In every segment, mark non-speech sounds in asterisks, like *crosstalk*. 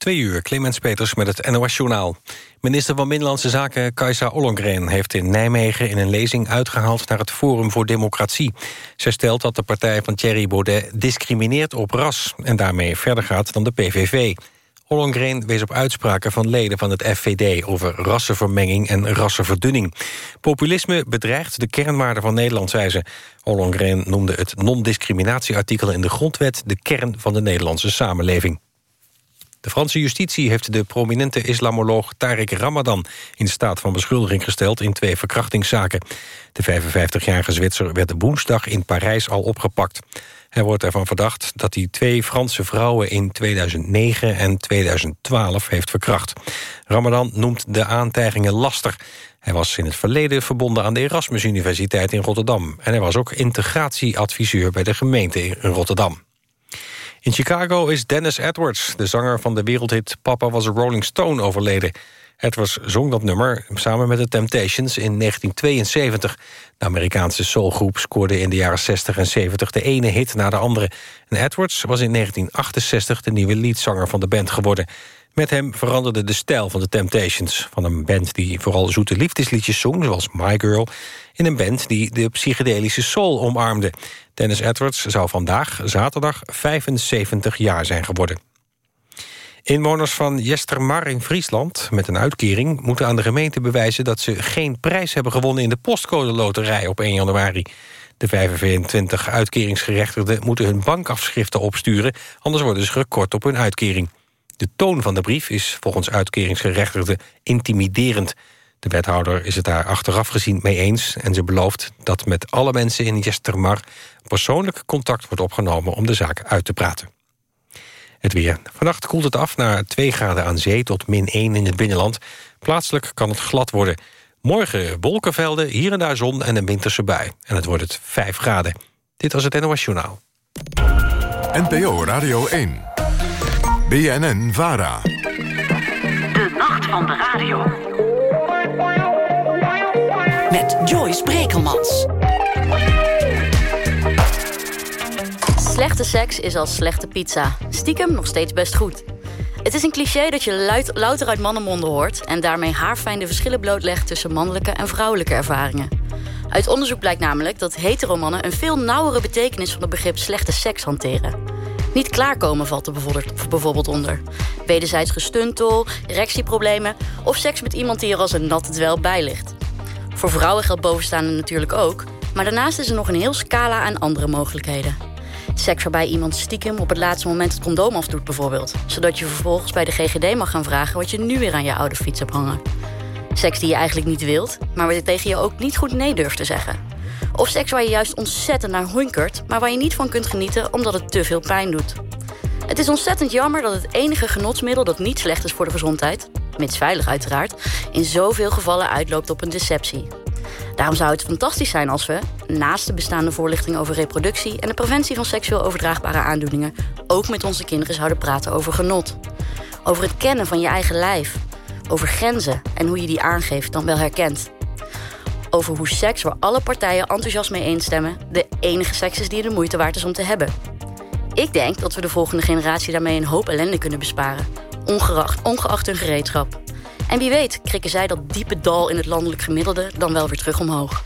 Twee uur, Clemens Peters met het NOS-journaal. Minister van Binnenlandse Zaken Kajsa Ollongren... heeft in Nijmegen in een lezing uitgehaald naar het Forum voor Democratie. Zij stelt dat de partij van Thierry Baudet discrimineert op ras... en daarmee verder gaat dan de PVV. Ollongren wees op uitspraken van leden van het FVD... over rassenvermenging en rassenverdunning. Populisme bedreigt de kernwaarden van Nederland, zei ze. Ollongren noemde het non-discriminatieartikel in de grondwet... de kern van de Nederlandse samenleving. De Franse justitie heeft de prominente islamoloog Tariq Ramadan... in staat van beschuldiging gesteld in twee verkrachtingszaken. De 55-jarige Zwitser werd woensdag in Parijs al opgepakt. Hij wordt ervan verdacht dat hij twee Franse vrouwen... in 2009 en 2012 heeft verkracht. Ramadan noemt de aantijgingen laster. Hij was in het verleden verbonden aan de Erasmus Universiteit in Rotterdam... en hij was ook integratieadviseur bij de gemeente in Rotterdam. In Chicago is Dennis Edwards, de zanger van de wereldhit Papa was a Rolling Stone, overleden. Edwards zong dat nummer samen met de Temptations in 1972. De Amerikaanse soulgroep scoorde in de jaren 60 en 70 de ene hit na de andere. En Edwards was in 1968 de nieuwe leadzanger van de band geworden. Met hem veranderde de stijl van de Temptations. Van een band die vooral zoete liefdesliedjes zong, zoals My Girl... in een band die de psychedelische soul omarmde. Dennis Edwards zou vandaag, zaterdag, 75 jaar zijn geworden. Inwoners van Jestermar in Friesland met een uitkering... moeten aan de gemeente bewijzen dat ze geen prijs hebben gewonnen... in de postcode loterij op 1 januari. De 25 uitkeringsgerechtigden moeten hun bankafschriften opsturen... anders worden ze gekort op hun uitkering. De toon van de brief is volgens uitkeringsgerechtigden intimiderend. De wethouder is het daar achteraf gezien mee eens... en ze belooft dat met alle mensen in Jestermar... persoonlijk contact wordt opgenomen om de zaak uit te praten. Het weer. Vannacht koelt het af naar 2 graden aan zee tot min 1 in het binnenland. Plaatselijk kan het glad worden. Morgen wolkenvelden, hier en daar zon en een winterse bui. En het wordt het 5 graden. Dit was het NOS Journaal. NPO Radio 1. BNN Vara. De nacht van de radio. Met Joyce Brekelmans. Slechte seks is als slechte pizza. Stiekem nog steeds best goed. Het is een cliché dat je luid, louter uit mannenmonden hoort... en daarmee haarfijn de verschillen blootlegt tussen mannelijke en vrouwelijke ervaringen. Uit onderzoek blijkt namelijk dat heteromannen... een veel nauwere betekenis van het begrip slechte seks hanteren. Niet klaarkomen valt er bijvoorbeeld onder. Wederzijds gestuntel, erectieproblemen... of seks met iemand die er als een natte dwel bij ligt. Voor vrouwen geldt bovenstaande natuurlijk ook... maar daarnaast is er nog een heel scala aan andere mogelijkheden. Seks waarbij iemand stiekem op het laatste moment het condoom afdoet bijvoorbeeld. Zodat je vervolgens bij de GGD mag gaan vragen... wat je nu weer aan je oude fiets hebt hangen. Seks die je eigenlijk niet wilt, maar waar tegen je ook niet goed nee durft te zeggen. Of seks waar je juist ontzettend naar honkert... maar waar je niet van kunt genieten omdat het te veel pijn doet. Het is ontzettend jammer dat het enige genotsmiddel dat niet slecht is voor de gezondheid... mits veilig uiteraard, in zoveel gevallen uitloopt op een deceptie. Daarom zou het fantastisch zijn als we, naast de bestaande voorlichting over reproductie... en de preventie van seksueel overdraagbare aandoeningen... ook met onze kinderen zouden praten over genot. Over het kennen van je eigen lijf. Over grenzen en hoe je die aangeeft dan wel herkent. Over hoe seks, waar alle partijen enthousiast mee eenstemmen... de enige seks is die de moeite waard is om te hebben. Ik denk dat we de volgende generatie daarmee een hoop ellende kunnen besparen. Ongeacht, ongeacht hun gereedschap. En wie weet krikken zij dat diepe dal in het landelijk gemiddelde dan wel weer terug omhoog.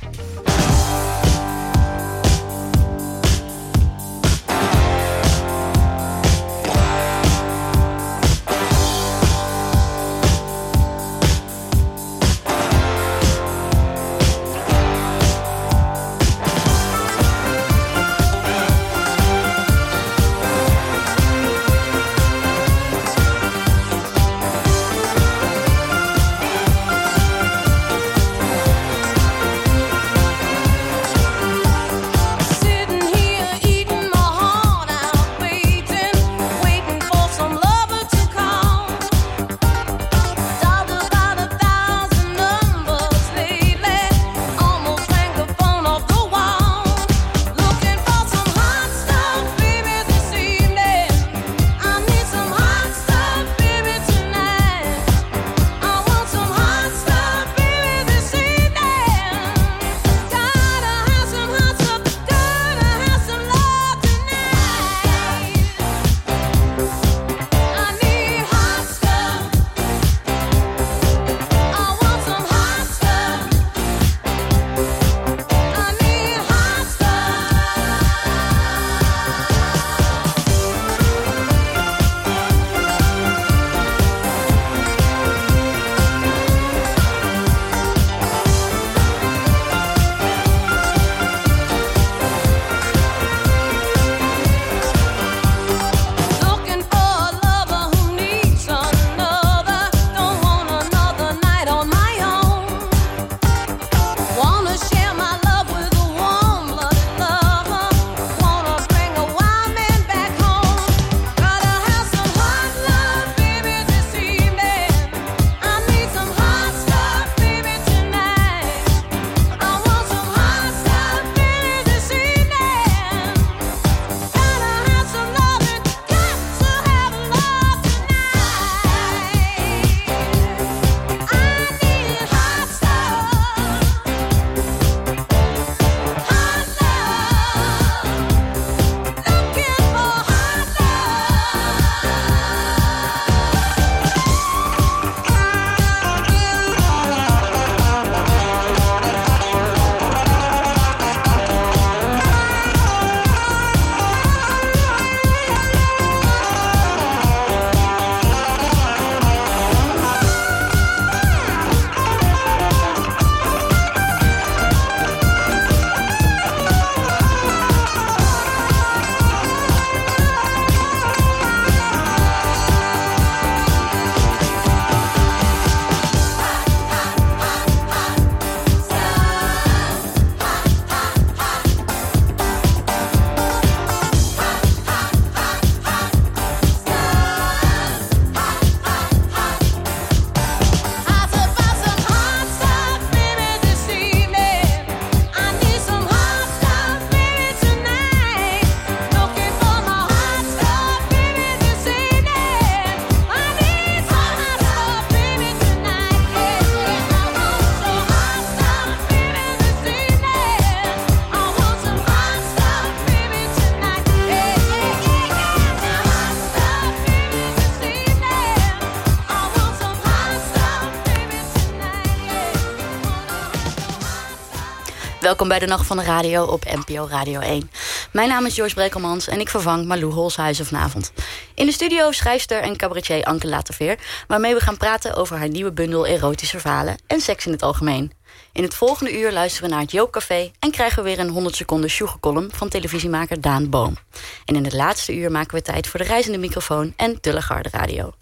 Welkom bij de Nacht van de Radio op NPO Radio 1. Mijn naam is Joyce Brekelmans en ik vervang Malou Holshuizen vanavond. In de studio schrijfster en cabaretier Anke Laterveer... waarmee we gaan praten over haar nieuwe bundel erotische verhalen... en seks in het algemeen. In het volgende uur luisteren we naar het Joopcafé... en krijgen we weer een 100 seconden sjoegecolumn van televisiemaker Daan Boom. En in het laatste uur maken we tijd voor de reizende microfoon... en Tullegarde Radio.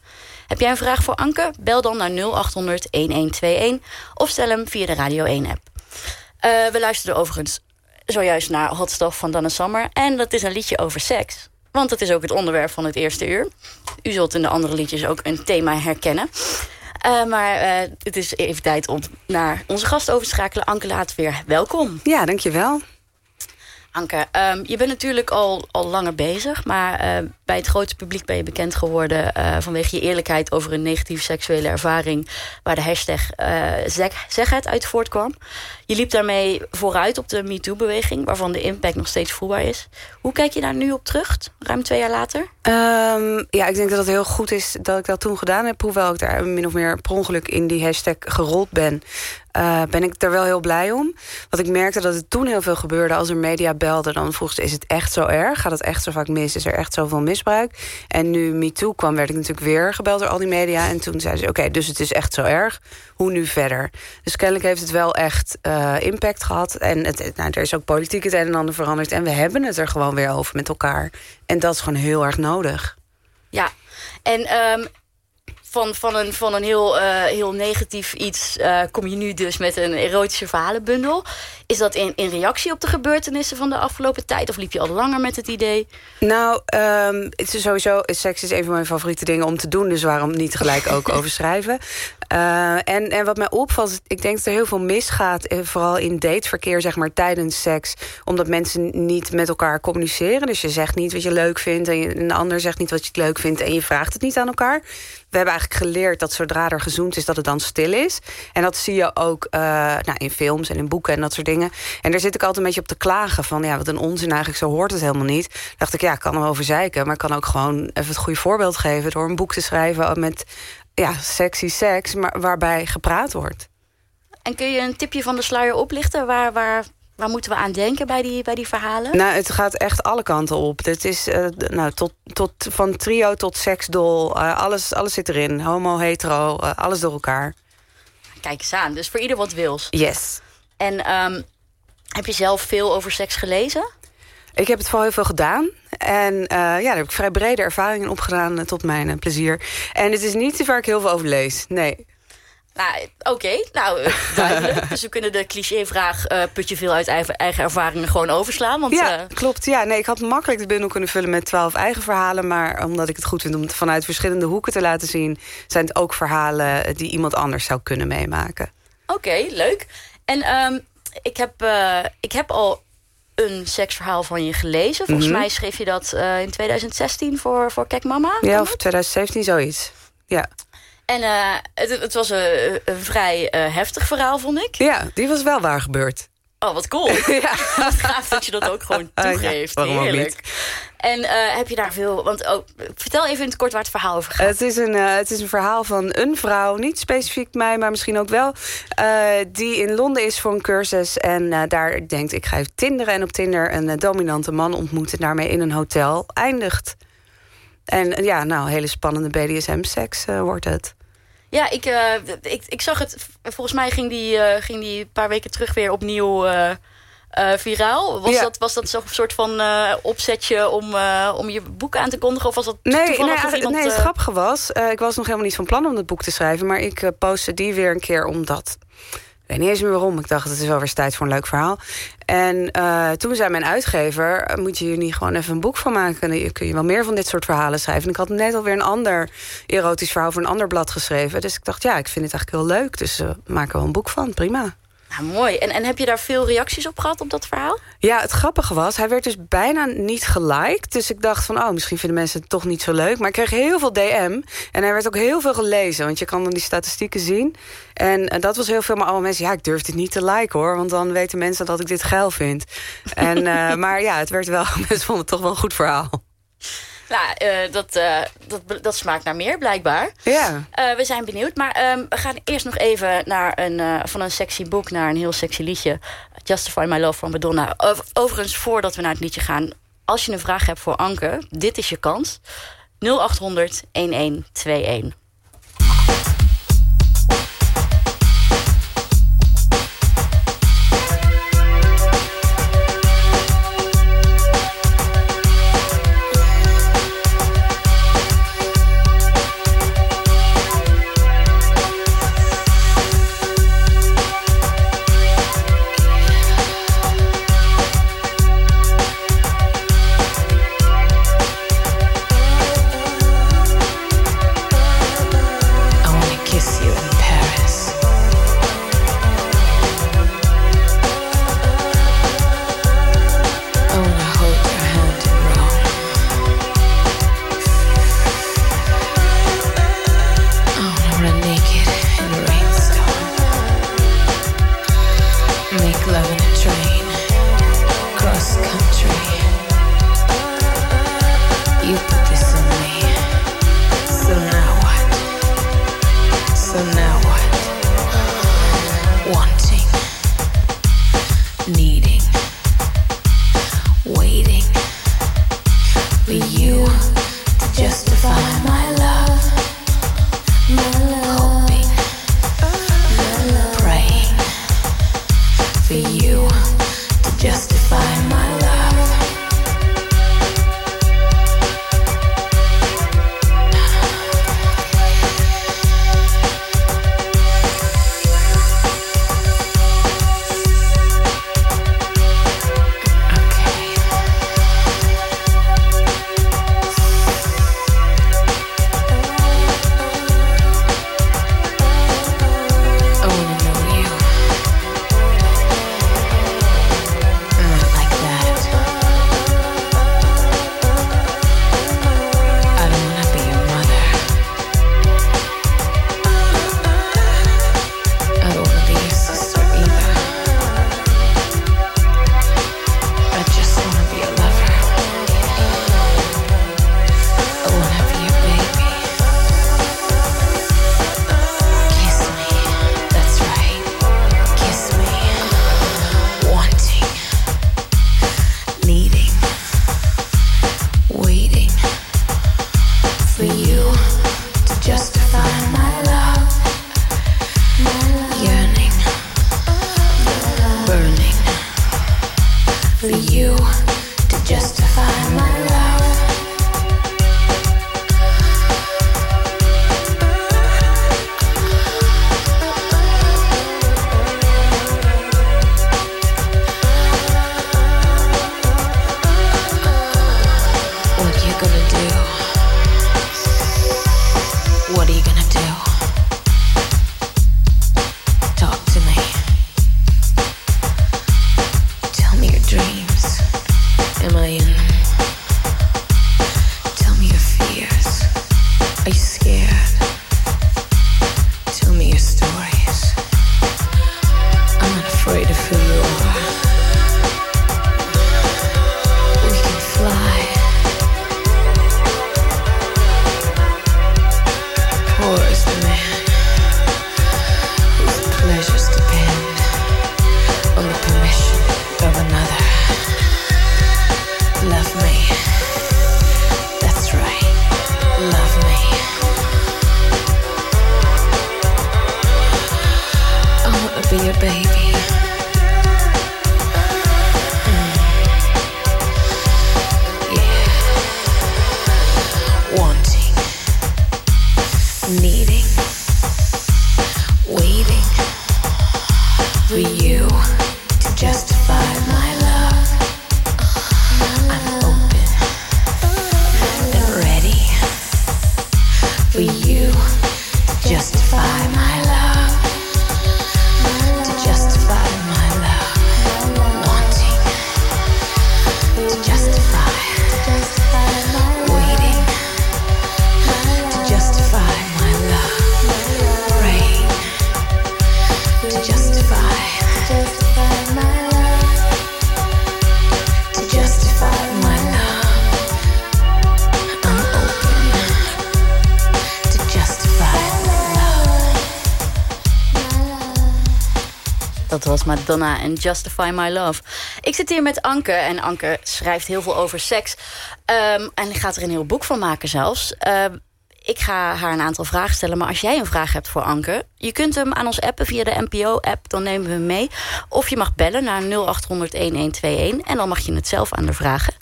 Heb jij een vraag voor Anke? Bel dan naar 0800 1121 of stel hem via de Radio 1-app. Uh, we luisterden overigens zojuist naar Hot Stuff van Donna Summer. En dat is een liedje over seks. Want het is ook het onderwerp van het eerste uur. U zult in de andere liedjes ook een thema herkennen. Uh, maar uh, het is even tijd om naar onze gast over te schakelen. Anke Laat weer welkom. Ja, dankjewel. Anke, um, je bent natuurlijk al, al langer bezig... maar uh, bij het grote publiek ben je bekend geworden... Uh, vanwege je eerlijkheid over een negatieve seksuele ervaring... waar de hashtag uh, zeg, het uit voortkwam. Je liep daarmee vooruit op de MeToo-beweging... waarvan de impact nog steeds voelbaar is. Hoe kijk je daar nu op terug, ruim twee jaar later? Um, ja, ik denk dat het heel goed is dat ik dat toen gedaan heb... hoewel ik daar min of meer per ongeluk in die hashtag gerold ben... Uh, ben ik er wel heel blij om. Want ik merkte dat het toen heel veel gebeurde. Als er media belden, dan vroeg ze... is het echt zo erg? Gaat het echt zo vaak mis? Is er echt zoveel En nu MeToo kwam, werd ik natuurlijk weer gebeld door al die media. En toen zeiden ze, oké, dus het is echt zo erg. Hoe nu verder? Dus kennelijk heeft het wel echt uh, impact gehad. En het, nou, er is ook politiek het een en ander veranderd. En we hebben het er gewoon weer over met elkaar. En dat is gewoon heel erg nodig. Ja, en... Um van, van, een, van een heel, uh, heel negatief iets uh, kom je nu dus met een erotische verhalenbundel. Is dat in, in reactie op de gebeurtenissen van de afgelopen tijd? Of liep je al langer met het idee? Nou, um, het is sowieso, seks is een van mijn favoriete dingen om te doen. Dus waarom niet gelijk ook *laughs* over schrijven? Uh, en, en wat mij opvalt, ik denk dat er heel veel misgaat... vooral in dateverkeer, zeg maar, tijdens seks. Omdat mensen niet met elkaar communiceren. Dus je zegt niet wat je leuk vindt... en een ander zegt niet wat je leuk vindt... en je vraagt het niet aan elkaar. We hebben eigenlijk geleerd dat zodra er gezoend is... dat het dan stil is. En dat zie je ook uh, nou, in films en in boeken en dat soort dingen. En daar zit ik altijd een beetje op te klagen. Van ja, wat een onzin eigenlijk, zo hoort het helemaal niet. dacht ik, ja, ik kan er over zeiken. Maar ik kan ook gewoon even het goede voorbeeld geven... door een boek te schrijven met ja, sexy seks, maar waarbij gepraat wordt. En kun je een tipje van de sluier oplichten? Waar, waar, waar moeten we aan denken bij die, bij die verhalen? Nou, het gaat echt alle kanten op. Het is uh, nou, tot, tot, van trio tot seksdol. Uh, alles, alles zit erin. Homo, hetero, uh, alles door elkaar. Kijk eens aan. Dus voor ieder wat wils. Yes. En um, heb je zelf veel over seks gelezen? Ik heb het vooral heel veel gedaan. En uh, ja, daar heb ik vrij brede ervaringen opgedaan uh, tot mijn uh, plezier. En het is niet waar ik heel veel over lees, nee. Nou, oké. Okay. Nou, *laughs* duidelijk. dus we kunnen de clichévraag... put je veel uit eigen, ervaringen gewoon overslaan? Want, ja, klopt. Ja, nee, ik had makkelijk de bundel kunnen vullen met twaalf eigen verhalen. Maar omdat ik het goed vind om het vanuit verschillende hoeken te laten zien... zijn het ook verhalen die iemand anders zou kunnen meemaken. Oké, okay, leuk. En um, ik, heb, ik heb al een seksverhaal van je gelezen. Volgens mm -hmm. mij schreef je dat uh, in 2016 voor, voor Kek Mama. Ja, of 2017, zoiets. Ja. En uh, het, het, was een, een vrij uh, heftig verhaal, vond ik. Ja, die was wel waar gebeurd. Oh, wat cool. *laughs* ja. Wat gaaf dat je dat ook gewoon *laughs* toegeeft. Ja, Heerlijk. En uh, heb je daar veel... Want oh, vertel even in het kort waar het verhaal over gaat. Het is een, uh, het is een verhaal van een vrouw, niet specifiek mij, maar misschien ook wel... Uh, die in Londen is voor een cursus en daar denkt... ik ga even tinderen en op Tinder een dominante man ontmoeten... en daarmee in een hotel eindigt. En ja, nou, hele spannende BDSM-seks wordt het. Ja, ik, ik, ik zag het... Volgens mij ging die, ging die een paar weken terug weer opnieuw... Uh, viraal? Was, ja. dat, was dat zo'n soort van opzetje om, om je boek aan te kondigen? Of was dat nee, nee, iemand, nee, het grappige was... ik was nog helemaal niet van plan om het boek te schrijven... maar ik postte die weer een keer omdat... Weet niet eens meer waarom. Ik dacht, het is wel weer tijd voor een leuk verhaal. En toen zei mijn uitgever... moet je hier niet gewoon even een boek van maken? Kun je wel meer van dit soort verhalen schrijven. En ik had net alweer een ander erotisch verhaal... voor een ander blad geschreven. Dus ik dacht, ja, ik vind het eigenlijk heel leuk. Dus maken we wel een boek van, prima. Nou, mooi. En, en heb je daar veel reacties op gehad op dat verhaal? Ja, het grappige was, hij werd dus bijna niet geliked. Dus ik dacht van, oh, misschien vinden mensen het toch niet zo leuk. Maar ik kreeg heel veel DM. En hij werd ook heel veel gelezen. Want je kan dan die statistieken zien. En, en dat was heel veel, maar allemaal mensen... ja, ik durf dit niet te liken, hoor. Want dan weten mensen dat ik dit geil vind. En, uh, *laughs* maar ja, het werd wel... *laughs* mensen vonden het toch wel een goed verhaal. Nou, eh, dat, eh, dat, dat smaakt naar meer, blijkbaar. Ja. Eh, we zijn benieuwd. Maar ehm, we gaan eerst nog even naar een, van een sexy boek naar een heel sexy liedje. Justify My Love van Madonna. Overigens, voordat we naar het liedje gaan... als je een vraag hebt voor Anke, dit is je kans. 0800 1121. En Justify My Love. Ik zit hier met Anke en Anke schrijft heel veel over seks. Um, en gaat er een heel boek van maken zelfs. Uh, ik ga haar een aantal vragen stellen. Maar als jij een vraag hebt voor Anke... je kunt hem aan ons appen via de NPO-app. Dan nemen we hem mee. Of je mag bellen naar 0800-1121. En dan mag je het zelf aan de vragen.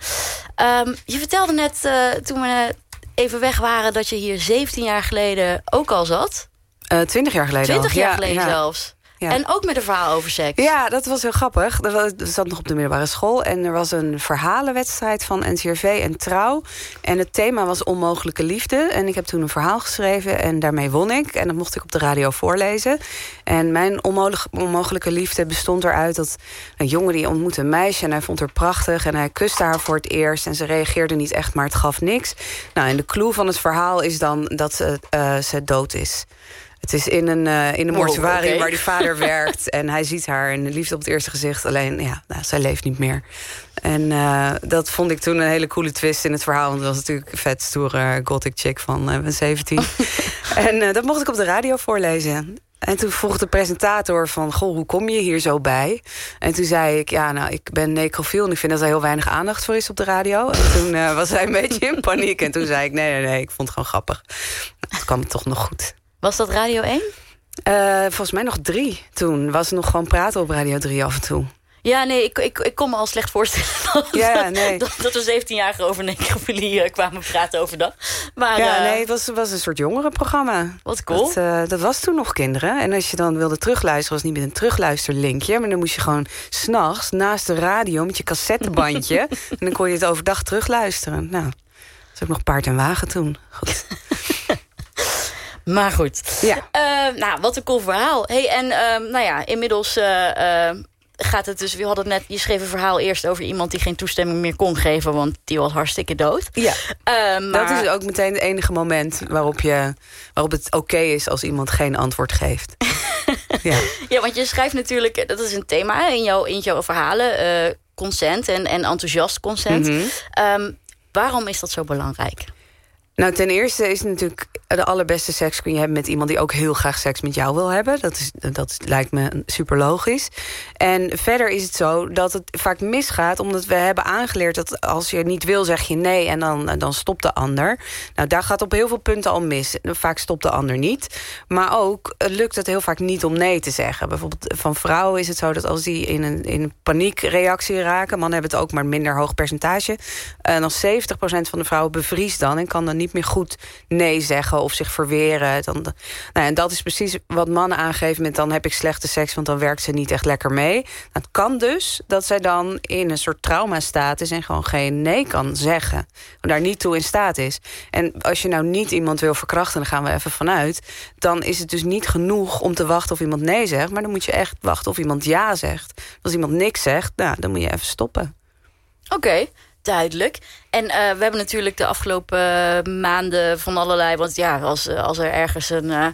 Um, je vertelde net uh, toen we even weg waren... dat je hier 17 jaar geleden ook al zat. Uh, 20 jaar geleden 20 jaar ja, geleden ja. zelfs. En ook met een verhaal over seks. Ja, dat was heel grappig. Dat zat nog op de middelbare school. En er was een verhalenwedstrijd van NCRV en Trouw. En het thema was onmogelijke liefde. En ik heb toen een verhaal geschreven en daarmee won ik. En dat mocht ik op de radio voorlezen. En mijn onmogelijke liefde bestond eruit dat een jongen die ontmoette een meisje... en hij vond haar prachtig en hij kuste haar voor het eerst... en ze reageerde niet echt, maar het gaf niks. Nou, en de clue van het verhaal is dan dat ze, uh, ze dood is. Het is in een, uh, in een mortuarium oh, okay. waar die vader *laughs* werkt. En hij ziet haar en liefde op het eerste gezicht. Alleen, ja, nou, zij leeft niet meer. En uh, dat vond ik toen een hele coole twist in het verhaal. Want het was natuurlijk een vet stoere gothic chick van uh, 17. *laughs* en dat mocht ik op de radio voorlezen. En toen vroeg de presentator van... goh, hoe kom je hier zo bij? En toen zei ik, ja, nou, ik ben necrofiel... en ik vind dat er heel weinig aandacht voor is op de radio. En toen uh, was hij een beetje in paniek. En toen zei ik, nee, nee, nee, ik vond het gewoon grappig. Het kwam toch nog goed. Was dat Radio 1? Uh, volgens mij nog drie toen. Was nog gewoon praten op Radio 3 af en toe. Ja, nee, ik, ik, ik kon me al slecht voorstellen... *laughs* Ja, nee. dat, dat we 17-jarigen over necrofilie uh, kwamen praten overdag. Maar, ja, uh, nee, het was, was een soort jongerenprogramma. Wat cool. Dat, uh, dat was toen nog kinderen. En als je dan wilde terugluisteren... was niet met een terugluisterlinkje... maar dan moest je gewoon s'nachts naast de radio... met je cassettebandje... *laughs* en dan kon je het overdag terugluisteren. Nou, dat was ook nog paard en wagen toen. Goed. *laughs* Maar goed. Ja. Uh, nou, wat een cool verhaal. Hey, en uh, nou ja, inmiddels uh, gaat het dus... We hadden net, je schreef een verhaal eerst over iemand die geen toestemming meer kon geven... want die was hartstikke dood. Ja, maar... dat is ook meteen het enige moment waarop, je, waarop het oké okay is... als iemand geen antwoord geeft. *laughs* ja. ja, want je schrijft natuurlijk... Dat is een thema in, jouw, in jouw verhalen. consent en, en enthousiast consent. Mhm. Mm -hmm. waarom is dat zo belangrijk? Nou, ten eerste is natuurlijk de allerbeste seks kun je hebben met iemand die ook heel graag seks met jou wil hebben. Dat, is, dat lijkt me super logisch. En verder is het zo dat het vaak misgaat, omdat we hebben aangeleerd dat als je niet wil, zeg je nee en dan, dan stopt de ander. Nou, daar gaat op heel veel punten al mis. Vaak stopt de ander niet. Maar ook lukt het heel vaak niet om nee te zeggen. Bijvoorbeeld van vrouwen is het zo dat als die in een, in een paniekreactie raken, mannen hebben het ook maar minder hoog percentage. En dan 70% van de vrouwen bevriest dan en kan dan niet meer goed nee zeggen of zich verweren. Dan, nou, en dat is precies wat mannen aangeven met dan heb ik slechte seks, want dan werkt ze niet echt lekker mee. Het kan dus dat zij dan in een soort trauma staat is en gewoon geen nee kan zeggen. Daar niet toe in staat is. En als je nou niet iemand wil verkrachten, dan gaan we even vanuit. Dan is het dus niet genoeg om te wachten of iemand nee zegt. Maar dan moet je echt wachten of iemand ja zegt. Als iemand niks zegt, nou, dan moet je even stoppen. Oké. Duidelijk. En uh, we hebben natuurlijk de afgelopen uh, maanden van allerlei... want ja, als, als er ergens een, uh,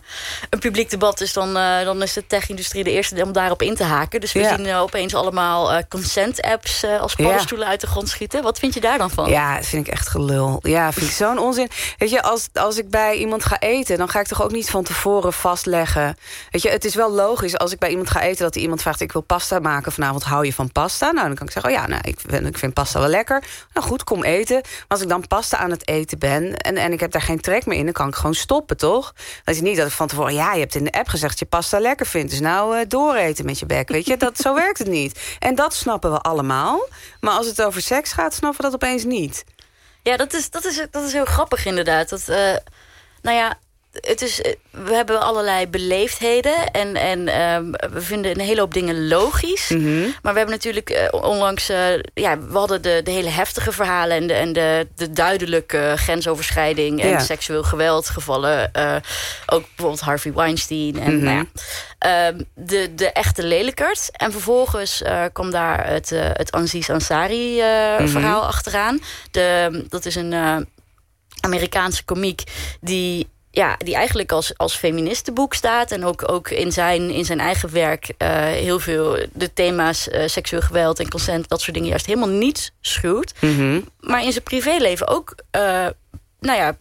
een publiek debat is... dan, dan is de tech-industrie de eerste om daarop in te haken. Dus we ja. zien opeens allemaal consent-apps als paddenstoelen Ja. uit de grond schieten. Wat vind je daar dan van? Ja, dat vind ik echt gelul. Ja, vind ik zo'n onzin. Weet je, als, als ik bij iemand ga eten... dan ga ik toch ook niet van tevoren vastleggen. Weet je, het is wel logisch als ik bij iemand ga eten... dat iemand vraagt, ik wil pasta maken vanavond. Hou je van pasta? Nou, dan kan ik zeggen, oh ja, nou, ik, ik vind pasta wel lekker. Nou goed, kom eten. Maar als ik dan pasta aan het eten ben... En, en ik heb daar geen trek meer in, dan kan ik gewoon stoppen, toch? Dat is niet dat ik van tevoren... ja, je hebt in de app gezegd je pasta lekker vindt... dus nou uh, dooreten met je bek, weet je? Dat, zo *laughs* werkt het niet. En dat snappen we allemaal. Maar als het over seks gaat, snappen we dat opeens niet. Ja, dat is, dat is, dat is heel grappig inderdaad. Dat, uh, nou ja, het is, we hebben allerlei beleefdheden en, en um, we vinden een hele hoop dingen logisch. Mm -hmm. Maar we hebben natuurlijk uh, onlangs, uh, ja, we hadden de, de hele heftige verhalen en de, en de, de duidelijke grensoverschrijding en Ja. seksueel geweld gevallen. Uh, ook bijvoorbeeld Harvey Weinstein en Mhm. nou um, de, de echte lelijkert. En vervolgens kwam daar het, het Aziz Ansari Mhm. verhaal achteraan. De, dat is een Amerikaanse komiek die ja, die eigenlijk als, als feministenboek staat. En ook, ook in, zijn, in zijn eigen werk uh, heel veel de thema's uh, seksueel geweld en consent, dat soort dingen juist helemaal niet schuwt. Mm -hmm. Maar in zijn privéleven ook, uh, nou ja,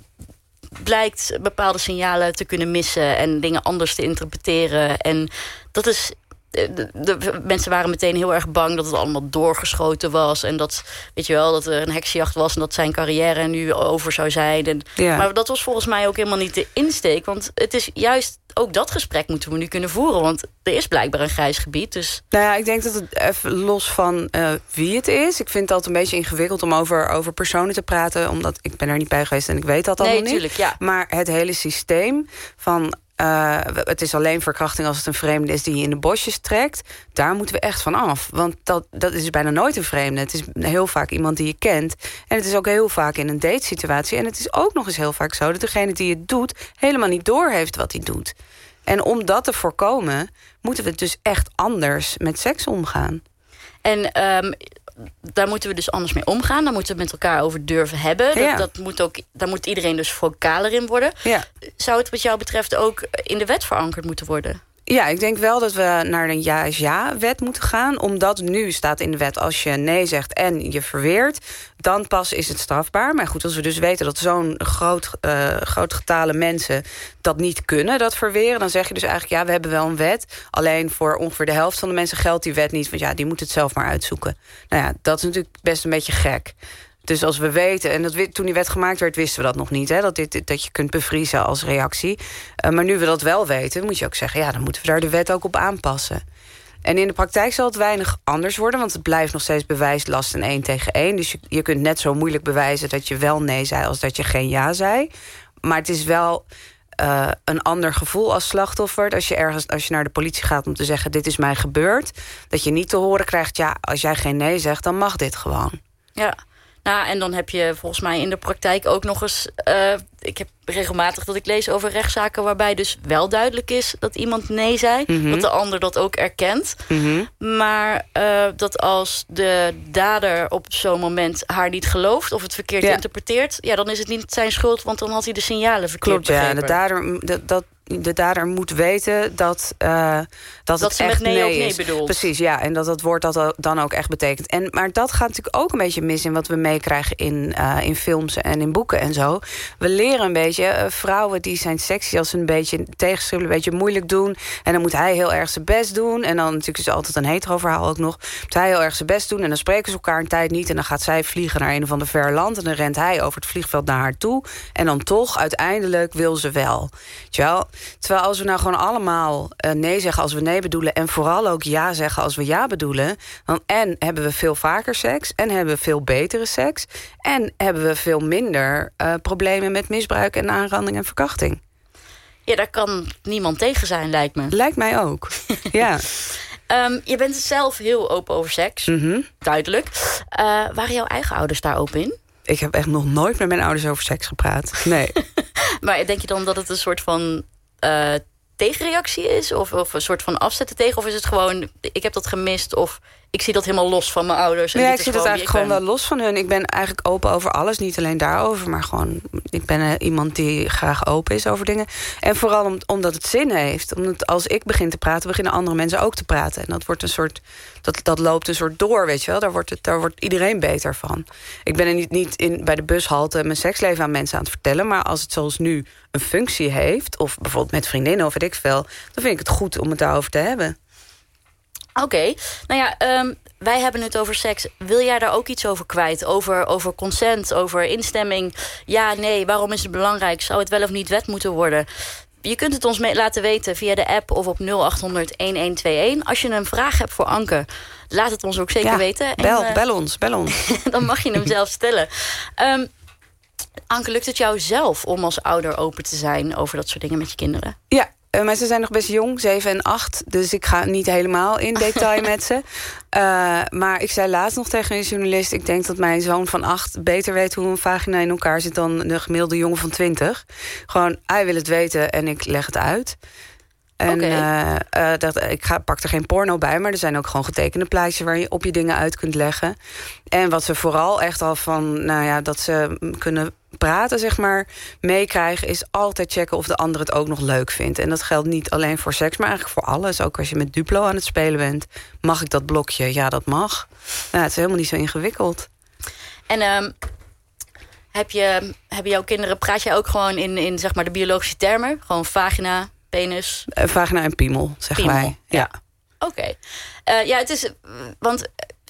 blijkt bepaalde signalen te kunnen missen en dingen anders te interpreteren. En dat is de, de, mensen waren meteen heel erg bang dat het allemaal doorgeschoten was. En dat, weet je wel, dat er een heksjacht was... en dat zijn carrière nu over zou zijn. En, Maar dat was volgens mij ook helemaal niet de insteek. Want het is juist ook dat gesprek moeten we nu kunnen voeren. Want er is blijkbaar een grijs gebied. Dus... Nou ja, ik denk dat het even los van uh, wie het is. Ik vind het altijd een beetje ingewikkeld om over, over personen te praten. Omdat ik ben er niet bij geweest en ik weet dat allemaal nee, niet. Ja. Maar het hele systeem van uh, het is alleen verkrachting als het een vreemde is die je in de bosjes trekt. Daar moeten we echt van af. Want dat, dat is bijna nooit een vreemde. Het is heel vaak iemand die je kent. En het is ook heel vaak in een datesituatie. En het is ook nog eens heel vaak zo... dat degene die het doet helemaal niet doorheeft wat hij doet. En om dat te voorkomen... moeten we dus echt anders met seks omgaan. En um, daar moeten we dus anders mee omgaan. Daar moeten we met elkaar over durven hebben. Dat, dat, moet ook, daar moet iedereen dus vocaler in worden. Ja. Zou het wat jou betreft ook in de wet verankerd moeten worden? Ja, ik denk wel dat we naar een ja is ja-wet moeten gaan. Omdat nu staat in de wet, als je nee zegt en je verweert... dan pas is het strafbaar. Maar goed, als we dus weten dat zo'n groot, uh, groot getalen mensen... dat niet kunnen, dat verweren... dan zeg je dus eigenlijk, ja, we hebben wel een wet. Alleen voor ongeveer de helft van de mensen geldt die wet niet. Want ja, die moet het zelf maar uitzoeken. Nou ja, dat is natuurlijk best een beetje gek. Dus als we weten, en dat, toen die wet gemaakt werd... wisten we dat nog niet, hè, dat, dit, dat je kunt bevriezen als reactie. Uh, maar nu we dat wel weten, moet je ook zeggen... ja, dan moeten we daar de wet ook op aanpassen. En in de praktijk zal het weinig anders worden... want het blijft nog steeds bewijslast en één tegen één. Dus je, je kunt net zo moeilijk bewijzen dat je wel nee zei... als dat je geen ja zei. Maar het is wel... Uh, een ander gevoel als slachtoffer. Als je ergens als je naar de politie gaat om te zeggen... dit is mij gebeurd. Dat je niet te horen krijgt... ja, als jij geen nee zegt, dan mag dit gewoon. Ja, nou, en dan heb je volgens mij in de praktijk ook nog eens... Uh, ik heb regelmatig dat ik lees over rechtszaken... waarbij dus wel duidelijk is dat iemand nee zei. Mhm. Dat de ander dat ook erkent. Mhm. Maar uh, dat als de dader op zo'n moment haar niet gelooft... of het verkeerd interpreteert... ja, dan is het niet zijn schuld... want dan had hij de signalen verkeerd Klopt, ja. De dader, dat, de dader moet weten dat, uh, dat, dat het ze echt nee, bedoelt. Precies, ja. En dat dat woord dat dan ook echt betekent. En, maar dat gaat natuurlijk ook een beetje mis in wat we meekrijgen in, uh, in films en in boeken en zo. We leren een beetje, uh, vrouwen die zijn sexy als ze een beetje tegenstribbelen, een beetje moeilijk doen. En dan moet hij heel erg zijn best doen. En dan natuurlijk is het altijd een hetero verhaal ook nog. Moet hij heel erg zijn best doen en dan spreken ze elkaar een tijd niet. En dan gaat zij vliegen naar een of ander ver land. En dan rent hij over het vliegveld naar haar toe. En dan toch, uiteindelijk wil ze wel. Wel? Terwijl als we nou gewoon allemaal uh, nee zeggen als we nee bedoelen... en vooral ook ja zeggen als we ja bedoelen... dan en hebben we veel vaker seks en hebben we veel betere seks... en hebben we veel minder uh, problemen met misbruik en aanranding en verkrachting. Ja, daar kan niemand tegen zijn, lijkt me. Lijkt mij ook, *laughs* ja. Um, je bent zelf heel open over seks, mm -hmm. duidelijk. Uh, waren jouw eigen ouders daar open in? Ik heb echt nog nooit met mijn ouders over seks gepraat. Nee. *laughs* maar denk je dan dat het een soort van uh, tegenreactie is? Of, of een soort van afzetten tegen? Of is het gewoon, ik heb dat gemist? Of ik zie dat helemaal los van mijn ouders. En ja, ik zie dat eigenlijk gewoon wel los van hun. Ik ben eigenlijk open over alles. Niet alleen daarover, maar gewoon... Ik ben uh, iemand die graag open is over dingen. En vooral om, omdat het zin heeft. Omdat als ik begin te praten, beginnen andere mensen ook te praten. En dat wordt een soort... Dat, dat loopt een soort door, weet je wel. Daar wordt, het, daar wordt iedereen beter van. Ik ben er niet, niet in, bij de bushalte mijn seksleven aan mensen aan het vertellen. Maar als het zoals nu een functie heeft... of bijvoorbeeld met vriendinnen of weet ik veel... dan vind ik het goed om het daarover te hebben. Oké, nou ja, um, wij hebben het over seks. Wil jij daar ook iets over kwijt? Over, over consent, over instemming? Ja, nee, waarom is het belangrijk? Zou het wel of niet wet moeten worden? Je kunt het ons laten weten via de app of op 0800-1121. Als je een vraag hebt voor Anke, laat het ons ook zeker ja, weten. Bel, en, uh, bel ons, bel ons. *laughs* dan mag je hem zelf stellen. Um, Anke, lukt het jou zelf om als ouder open te zijn... over dat soort dingen met je kinderen? Ja, uh, maar ze zijn nog best jong, 7 en 8. Dus ik ga niet helemaal in detail *laughs* met ze. Uh, maar ik zei laatst nog tegen een journalist... ik denk dat mijn zoon van 8 beter weet hoe een vagina in elkaar zit... dan de gemiddelde jongen van 20. Gewoon, hij wil het weten en ik leg het uit. En okay. uh, uh, dat, ik ga, pak er geen porno bij, maar er zijn ook gewoon getekende plaatjes waar je op je dingen uit kunt leggen. En wat ze vooral echt al van, nou ja, dat ze kunnen praten, zeg maar, meekrijgen... is altijd checken of de ander het ook nog leuk vindt. En dat geldt niet alleen voor seks, maar eigenlijk voor alles. Ook als je met Duplo aan het spelen bent. Mag ik dat blokje? Ja, dat mag. Nou, het is helemaal niet zo ingewikkeld. En um, heb je, hebben jouw kinderen, praat jij ook gewoon in, in zeg maar, de biologische termen? Gewoon vagina, penis? Uh, vagina en piemel, zeggen piemel, wij. Ja. ja. Oké. Eh, ja, het is... Want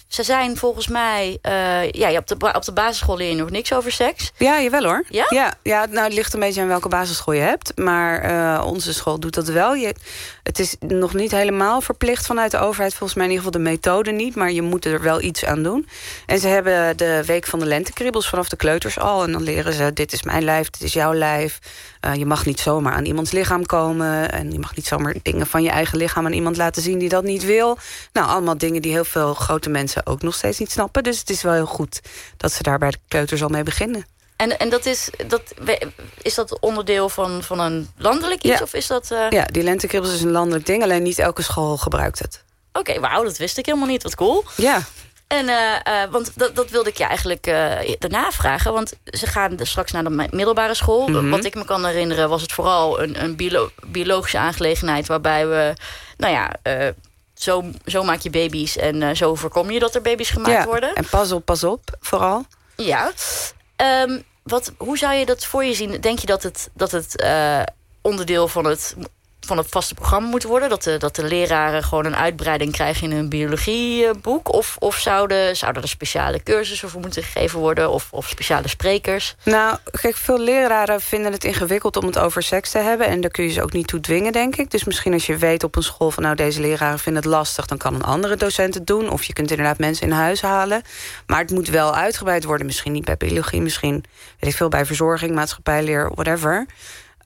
ze zijn volgens mij... eh, ja, op de, op de basisschool leer je nog niks over seks. Ja, jawel hoor. Ja? Ja, ja nou, het ligt een beetje aan welke basisschool je hebt. Maar eh, onze school doet dat wel. Je, het is nog niet helemaal verplicht vanuit de overheid. Volgens mij in ieder geval de methode niet. Maar je moet er wel iets aan doen. En ze hebben de week van de lentekribbels vanaf de kleuters al. En dan leren ze, dit is mijn lijf, dit is jouw lijf. Eh, je mag niet zomaar aan iemands lichaam komen. En je mag niet zomaar dingen van je eigen lichaam aan iemand laten zien die dat niet wil. Nou, allemaal dingen die heel veel grote mensen ook nog steeds niet snappen. Dus het is wel heel goed dat ze daar bij de kleuters al mee beginnen. En, en dat is, dat, is dat onderdeel van, van een landelijk iets? Ja. Of is dat... eh, Ja, die lentekribbels is een landelijk ding. Alleen niet elke school gebruikt het. Oké, wauw, dat wist ik helemaal niet. Wat cool. Ja, En, eh, eh, want dat, dat wilde ik je eigenlijk eh, daarna vragen. Want ze gaan dus straks naar de mi- middelbare school. Mhm. Wat ik me kan herinneren was het vooral een, een biolo- biologische aangelegenheid... waarbij we, nou ja, zo, zo maak je baby's... en zo voorkom je dat er baby's gemaakt ja. worden. En pas op, pas op, vooral. Ja. Ehm, wat, hoe zou je dat voor je zien? Denk je dat het, dat het onderdeel van het, van het vaste programma moet worden? Dat de, dat de leraren gewoon een uitbreiding krijgen in hun biologieboek? Of, of zouden, zouden er speciale cursussen voor moeten gegeven worden? Of, of speciale sprekers? Nou, kijk, veel leraren vinden het ingewikkeld om het over seks te hebben. En daar kun je ze ook niet toe dwingen, denk ik. Dus misschien als je weet op een school van... nou, deze leraren vinden het lastig... dan kan een andere docent het doen. Of je kunt inderdaad mensen in huis halen. Maar het moet wel uitgebreid worden. Misschien niet bij biologie, misschien weet ik veel... bij verzorging, maatschappijleer, whatever...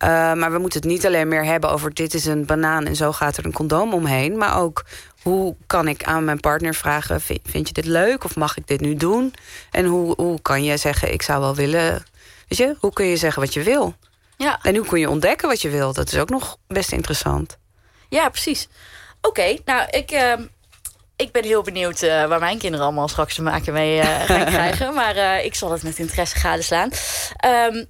Uh, maar we moeten het niet alleen meer hebben over... dit is een banaan en zo gaat er een condoom omheen. Maar ook, hoe kan ik aan mijn partner vragen... vind, vind je dit leuk of mag ik dit nu doen? En hoe, hoe kan je zeggen, ik zou wel willen... Weet je, hoe kun je zeggen wat je wil? Ja, En hoe kun je ontdekken wat je wil? Dat is ook nog best interessant. ja precies. Oké, nou, ik... ehm, ik ben heel benieuwd eh, waar mijn kinderen allemaal straks te maken mee eh, gaan *laughs* krijgen. Maar eh, ik zal het met interesse gadeslaan. Ehm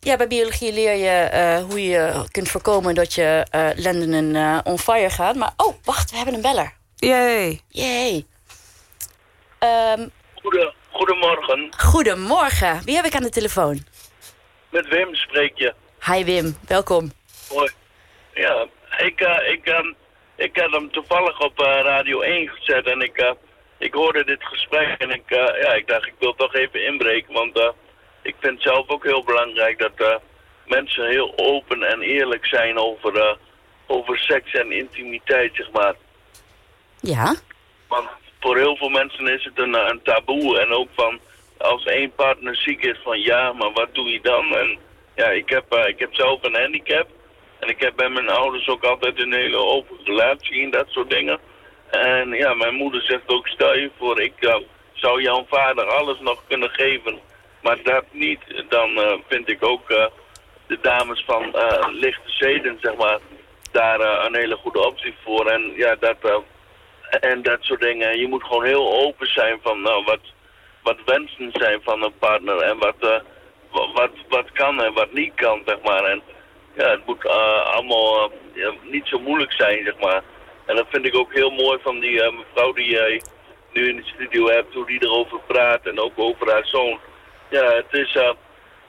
ja, bij biologie leer je eh, hoe je kunt voorkomen dat je eh lenden eh, on fire gaat. Maar oh, wacht, we hebben een beller. Jee. Yay. Ehm, Goede, goedemorgen, goedemorgen. Wie heb ik aan de telefoon? met Wim spreek je. Hi Wim, welkom. Hoi. Ja, ik, eh, ik, ehm, ik had hem toevallig op Radio 1 gezet en ik, eh, ik hoorde dit gesprek en ik, eh, ja, ik dacht ik wil toch even inbreken, want ik vind zelf ook heel belangrijk dat eh, mensen heel open en eerlijk zijn over, eh, over seks en intimiteit, zeg maar. Ja? Want voor heel veel mensen is het een, een taboe. En ook van als één partner ziek is van ja, maar wat doe je dan? En ja, ik heb, eh, ik heb zelf een handicap. En ik heb bij mijn ouders ook altijd een hele open relatie en dat soort dingen. En ja, mijn moeder zegt ook, stel je voor, ik zou jouw vader alles nog kunnen geven. Maar dat niet, dan eh, vind ik ook eh, de dames van eh, lichte zeden, zeg maar, daar een hele goede optie voor. En ja, dat... en dat soort dingen. Je moet gewoon heel open zijn van nou, wat, wat wensen zijn van een partner en wat, wa- wat, wat kan en wat niet kan, zeg maar. En ja, het moet allemaal niet zo moeilijk zijn, zeg maar. En dat vind ik ook heel mooi van die mevrouw die jij nu in de studio hebt, hoe die erover praat en ook over haar zoon. Ja, het is, eh,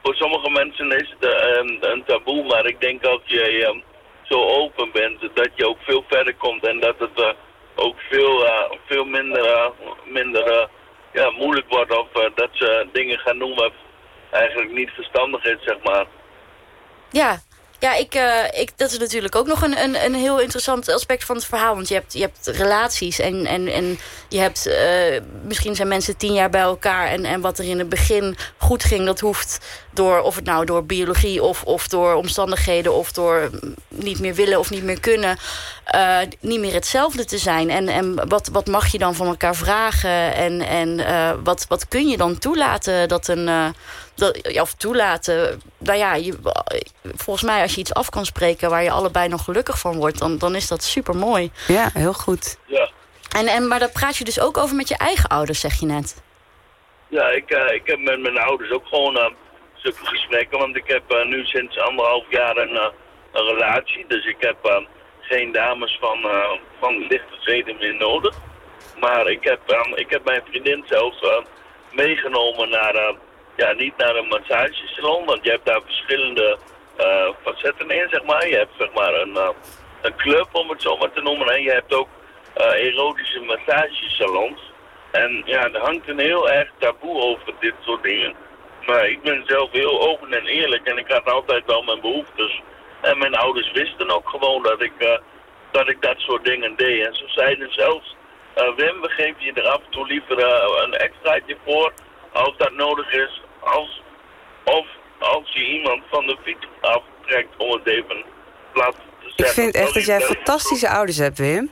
voor sommige mensen is het eh, een, taboe, maar ik denk als je eh, zo open bent, dat je ook veel verder komt en dat het... eh, ook veel, veel minder, minder ja, moeilijk wordt of dat ze dingen gaan doen wat eigenlijk niet verstandig is, zeg maar. Ja, ja ik, eh, ik, dat is natuurlijk ook nog een, een, een heel interessant aspect van het verhaal. Want je hebt, je hebt relaties en, en, en je hebt... eh, misschien zijn mensen tien jaar bij elkaar... En, en wat er in het begin goed ging, dat hoeft door... of het nou door biologie of, of door omstandigheden... of door mm, niet meer willen of niet meer kunnen... eh, niet meer hetzelfde te zijn. En, en wat, wat mag je dan van elkaar vragen? En, en eh, wat, wat kun je dan toelaten dat een... eh, dat, ja, of toelaten. Nou ja, je, volgens mij als je iets af kan spreken waar je allebei nog gelukkig van wordt, dan, dan is dat super mooi. Ja, heel goed. Ja, En, en, maar daar praat je dus ook over met je eigen ouders, zeg je net. ja ik, ik heb met mijn ouders ook gewoon zulke gesprekken, want ik heb eh, nu sinds anderhalf jaar een, eh, een relatie. Dus ik heb eh, geen dames van, van lichte zeden meer nodig. Maar ik heb, ik heb mijn vriendin zelfs eh, meegenomen naar, ja, niet naar een massagesalon, want je hebt daar verschillende facetten in, zeg maar. Je hebt zeg maar een, een club, om het zo maar te noemen, en je hebt ook erotische massagesalons. En ja, er hangt een heel erg taboe over dit soort dingen. Maar ik ben zelf heel open en eerlijk en ik had altijd wel mijn behoeftes. En mijn ouders wisten ook gewoon dat ik, eh, dat, ik dat soort dingen deed. En ze zeiden zelfs, uh, Wim, we geven je er af en toe liever uh, een extraatje voor als dat nodig is. Als, of als je iemand van de fiets aftrekt om het even plat te zetten. Ik vind echt dat jij fantastische ouders hebt, Wim.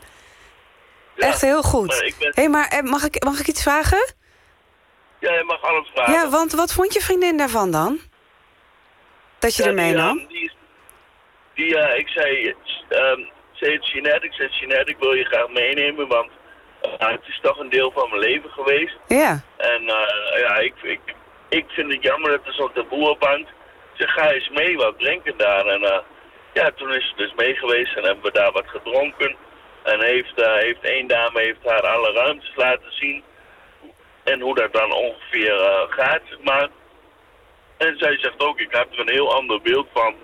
Ja, echt heel goed. maar Hé, maar eh, mag ik, mag ik iets vragen? Ja, je mag alles vragen. Ja, want wat vond je vriendin daarvan dan? Dat je Ja, er mee die, nam? ehm, Die, die, eh, ik zei, ehm ze heet Jeanette. Ik zei, Jeanette, ik wil je graag meenemen, want eh, het is toch een deel van mijn leven geweest. Ja. En eh, ja, ik, ik, ik vind het jammer dat er zo'n taboe op hangt. Ze ga eens mee wat drinken daar. En ja, toen is ze dus mee geweest en hebben we daar wat gedronken. En heeft, heeft één dame heeft haar alle ruimtes laten zien. En hoe dat dan ongeveer eh, gaat, maar. En zij zegt ook, ik heb er een heel ander beeld van.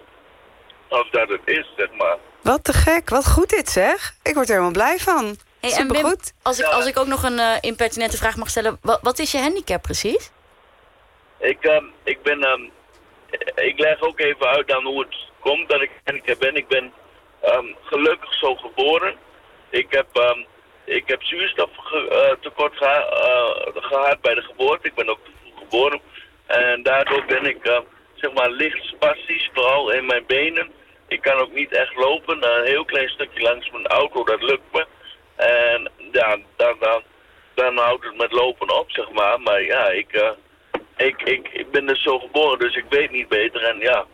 Als dat het is, zeg maar. Wat te gek, wat goed dit zeg. Ik word er helemaal blij van. Hey, en Wim, Supergoed. als ik, als ik ook nog een eh, impertinente vraag mag stellen... Wat, wat is je handicap precies? Ik, ehm, ik ben, ehm, ik leg ook even uit dan hoe het komt dat ik handicap ben. Ik ben ehm, gelukkig zo geboren. Ik heb, ehm, ik heb zuurstoftekort geha eh, gehad bij de geboorte. Ik ben ook geboren. En daardoor ben ik, ehm, zeg maar, licht vooral in mijn benen. Ik kan ook niet echt lopen. Een heel klein stukje langs mijn auto, dat lukt me. En ja, dan, houdt het met lopen op, zeg maar. Maar ja, ik, eh, ik, ik, ik ben dus zo geboren, dus ik weet niet beter. En ja,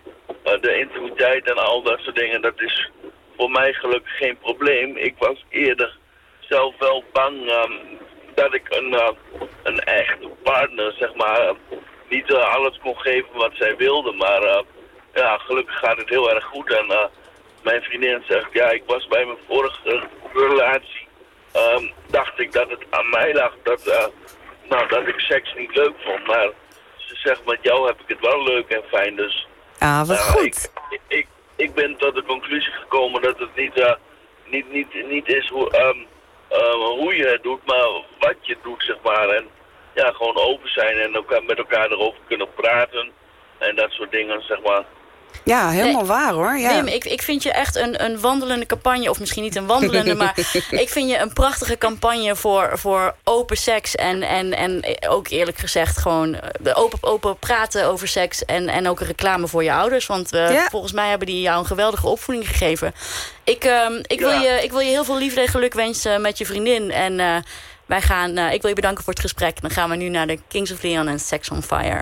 eh, de intimiteit en al dat soort dingen, dat is voor mij gelukkig geen probleem. Ik was eerder zelf wel bang ehm, dat ik een, eh, een echte partner, zeg maar, niet eh, alles kon geven wat zij wilde. Maar eh, ja, gelukkig gaat het heel erg goed. En mijn vriendin zegt, ja, ik was bij mijn vorige relatie, ehm, dacht ik dat het aan mij lag dat, nou, dat ik seks niet leuk vond. Maar ze zegt, met jou heb ik het wel leuk en fijn, dus... Ah, wat goed. Ik, ik, ik ben tot de conclusie gekomen dat het niet, niet, niet, niet is hoe, ehm, eh, hoe je het doet, maar wat je doet, zeg maar. En ja, gewoon open zijn en met elkaar erover kunnen praten en dat soort dingen, zeg maar. Ja, helemaal Nee. waar hoor. Ja. Wim, ik, ik vind je echt een, een wandelende campagne. Of misschien niet een wandelende, maar *laughs* ik vind je een prachtige campagne voor, voor open seks. En, en, en ook eerlijk gezegd gewoon eh, open, open praten over seks. En, en ook een reclame voor je ouders. Want eh, Ja. volgens mij hebben die jou een geweldige opvoeding gegeven. Ik, ehm, ik, wil, Ja. je, ik wil je heel veel liefde en geluk wensen met je vriendin. En eh, wij gaan, eh, ik wil je bedanken voor het gesprek. Dan gaan we nu naar de Kings of Leon en Sex on Fire.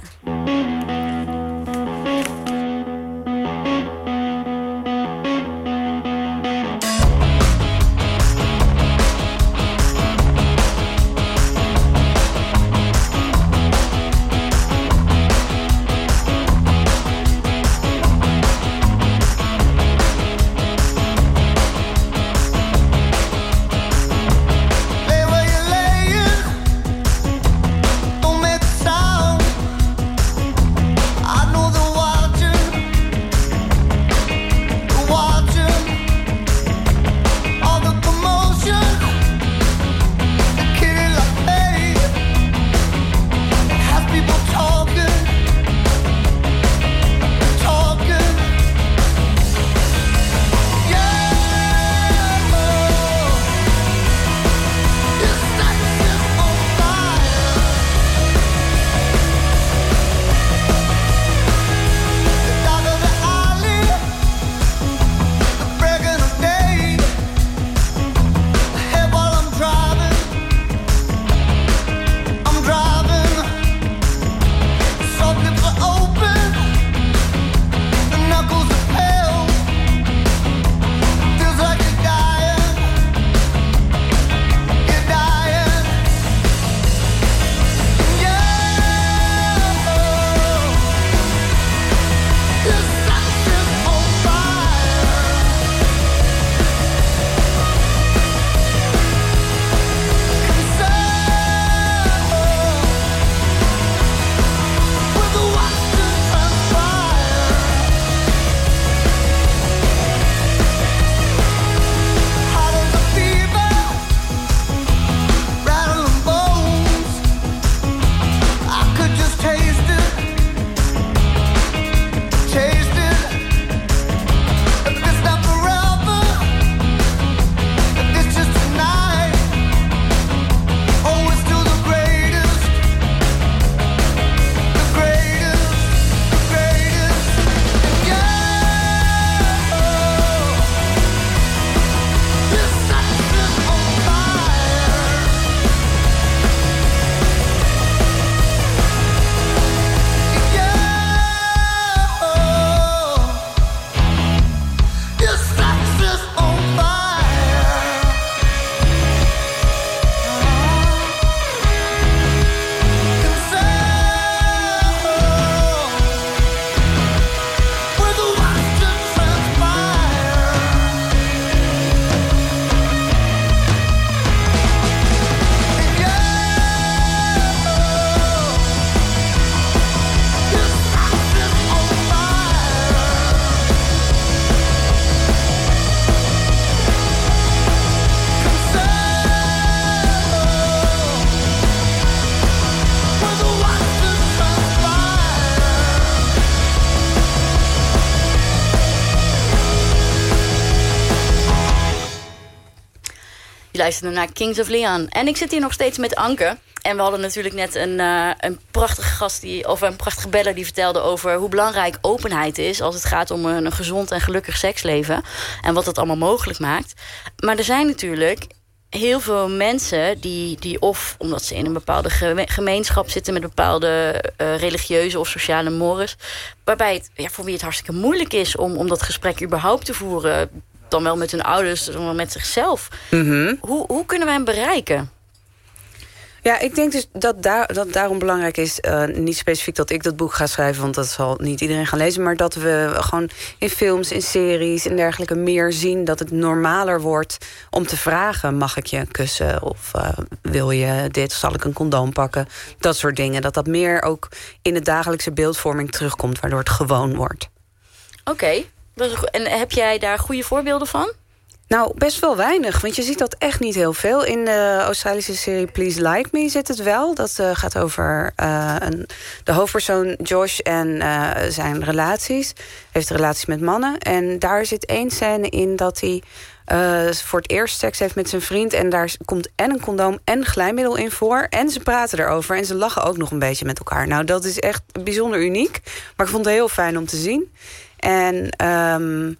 Luisterde naar Kings of Leon. En ik zit hier nog steeds met Anke. En we hadden natuurlijk net een, uh, een prachtige gast, die, of een prachtige beller... die vertelde over hoe belangrijk openheid is... als het gaat om een, gezond en gelukkig seksleven. En wat dat allemaal mogelijk maakt. Maar er zijn natuurlijk heel veel mensen die, die of omdat ze in een bepaalde gemeenschap zitten... met bepaalde uh, religieuze of sociale mores... waarbij het ja, voor wie het hartstikke moeilijk is om, om dat gesprek überhaupt te voeren... dan wel met hun ouders, dan wel met zichzelf. Mhm. hoe, hoe kunnen we hem bereiken? Ja, ik denk dus dat, daar, dat daarom belangrijk is... Uh, niet specifiek dat ik dat boek ga schrijven... want dat zal niet iedereen gaan lezen... maar dat we gewoon in films, in series en dergelijke meer zien... dat het normaler wordt om te vragen... mag ik je kussen of uh, wil je dit, zal ik een condoom pakken? Dat soort dingen. Dat dat meer ook in de dagelijkse beeldvorming terugkomt... waardoor het gewoon wordt. Oké. Okay. En heb jij daar goede voorbeelden van? Nou, best wel weinig, want je ziet dat echt niet heel veel. In de Australische serie Please Like Me zit het wel. Dat uh, gaat over uh, een, de hoofdpersoon Josh en uh, zijn relaties. Heeft relaties met mannen. En daar zit één scène in dat hij voor het eerst seks heeft met zijn vriend... en daar komt en een condoom en glijmiddel in voor. En ze praten erover en ze lachen ook nog een beetje met elkaar. Nou, dat is echt bijzonder uniek. Maar ik vond het heel fijn om te zien. En... Um,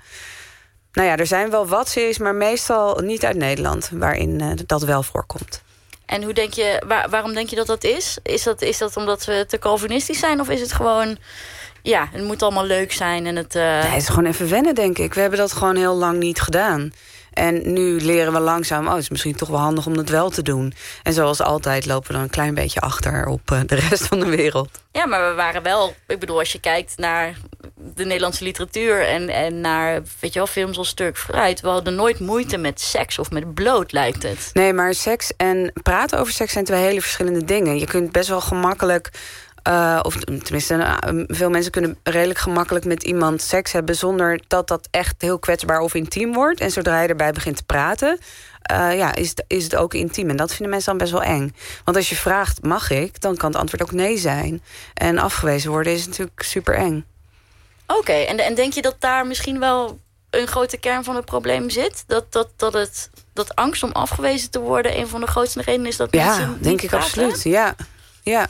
nou ja, er zijn wel wat series, maar meestal niet uit Nederland... waarin uh, dat wel voorkomt. En hoe denk je, waar, waarom denk je dat dat is? Is dat, is dat omdat we te Calvinistisch zijn? Of is het gewoon... Ja, het moet allemaal leuk zijn en het... Uh... Nee, het is gewoon even wennen, denk ik. We hebben dat gewoon heel lang niet gedaan. En nu leren we langzaam, oh, het is misschien toch wel handig om dat wel te doen. En zoals altijd lopen we dan een klein beetje achter op uh, de rest van de wereld. Ja, maar we waren wel, ik bedoel, als je kijkt naar de Nederlandse literatuur en, en naar weet je wel, films als Sturk Fruit. We hadden nooit moeite met seks of met bloot, lijkt het. Nee, maar seks en praten over seks zijn twee hele verschillende dingen. Je kunt best wel gemakkelijk uh, of tenminste, uh, veel mensen kunnen redelijk gemakkelijk met iemand seks hebben... zonder dat dat echt heel kwetsbaar of intiem wordt. En zodra je erbij begint te praten, uh, ja, is, is het ook intiem. En dat vinden mensen dan best wel eng. Want als je vraagt, mag ik? Dan kan het antwoord ook nee zijn. En afgewezen worden is natuurlijk super eng. Oké, en, en denk je dat daar misschien wel een grote kern van het probleem zit? Dat, dat, dat, het, dat angst om afgewezen te worden... een van de grootste redenen is dat Ja, denk ik absoluut. Ja, ja.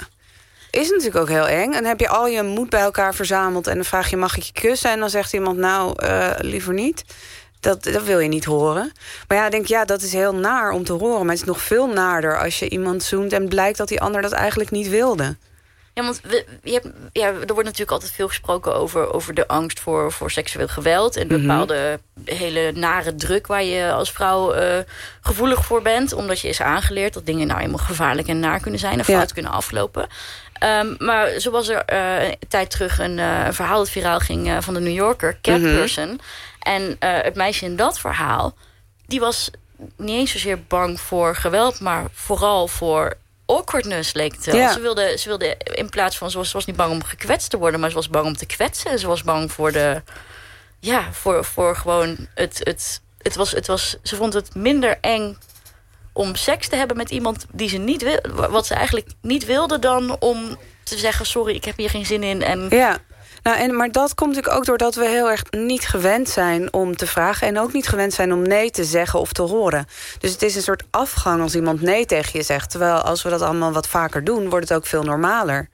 Is natuurlijk ook heel eng. En dan heb je al je moed bij elkaar verzameld... en dan vraag je, mag ik je kussen? En dan zegt iemand, nou, uh, liever niet. Dat, dat wil je niet horen. Maar ja, ik denk, ja, dat is heel naar om te horen. Maar het is nog veel naarder als je iemand zoent... en blijkt dat die ander dat eigenlijk niet wilde. Ja, want we, je hebt, ja, er wordt natuurlijk altijd veel gesproken over, over de angst voor, voor seksueel geweld. En mhm. bepaalde hele nare druk waar je als vrouw uh, gevoelig voor bent. Omdat je is aangeleerd dat dingen nou helemaal gevaarlijk en naar kunnen zijn. En fout kunnen aflopen. Um, maar zo was er uh, een tijd terug een uh, verhaal dat viraal ging van de New Yorker, Cat mm Person. En het meisje in dat verhaal, die was niet eens zozeer bang voor geweld... maar vooral voor awkwardness leek het wel. Ze, wilde, ze wilde in plaats van... Ze was, ze was niet bang om gekwetst te worden... maar ze was bang om te kwetsen. Ze was bang voor de... Ja, voor, voor gewoon het... het het was, het was, ze vond het minder eng om seks te hebben met iemand die ze niet wil, wat ze eigenlijk niet wilde dan om te zeggen sorry, ik heb hier geen zin in. En ja. Nou, en, maar dat komt natuurlijk ook doordat we heel erg niet gewend zijn om te vragen... en ook niet gewend zijn om nee te zeggen of te horen. Dus het is een soort afgang als iemand nee tegen je zegt. Terwijl als we dat allemaal wat vaker doen, wordt het ook veel normaler.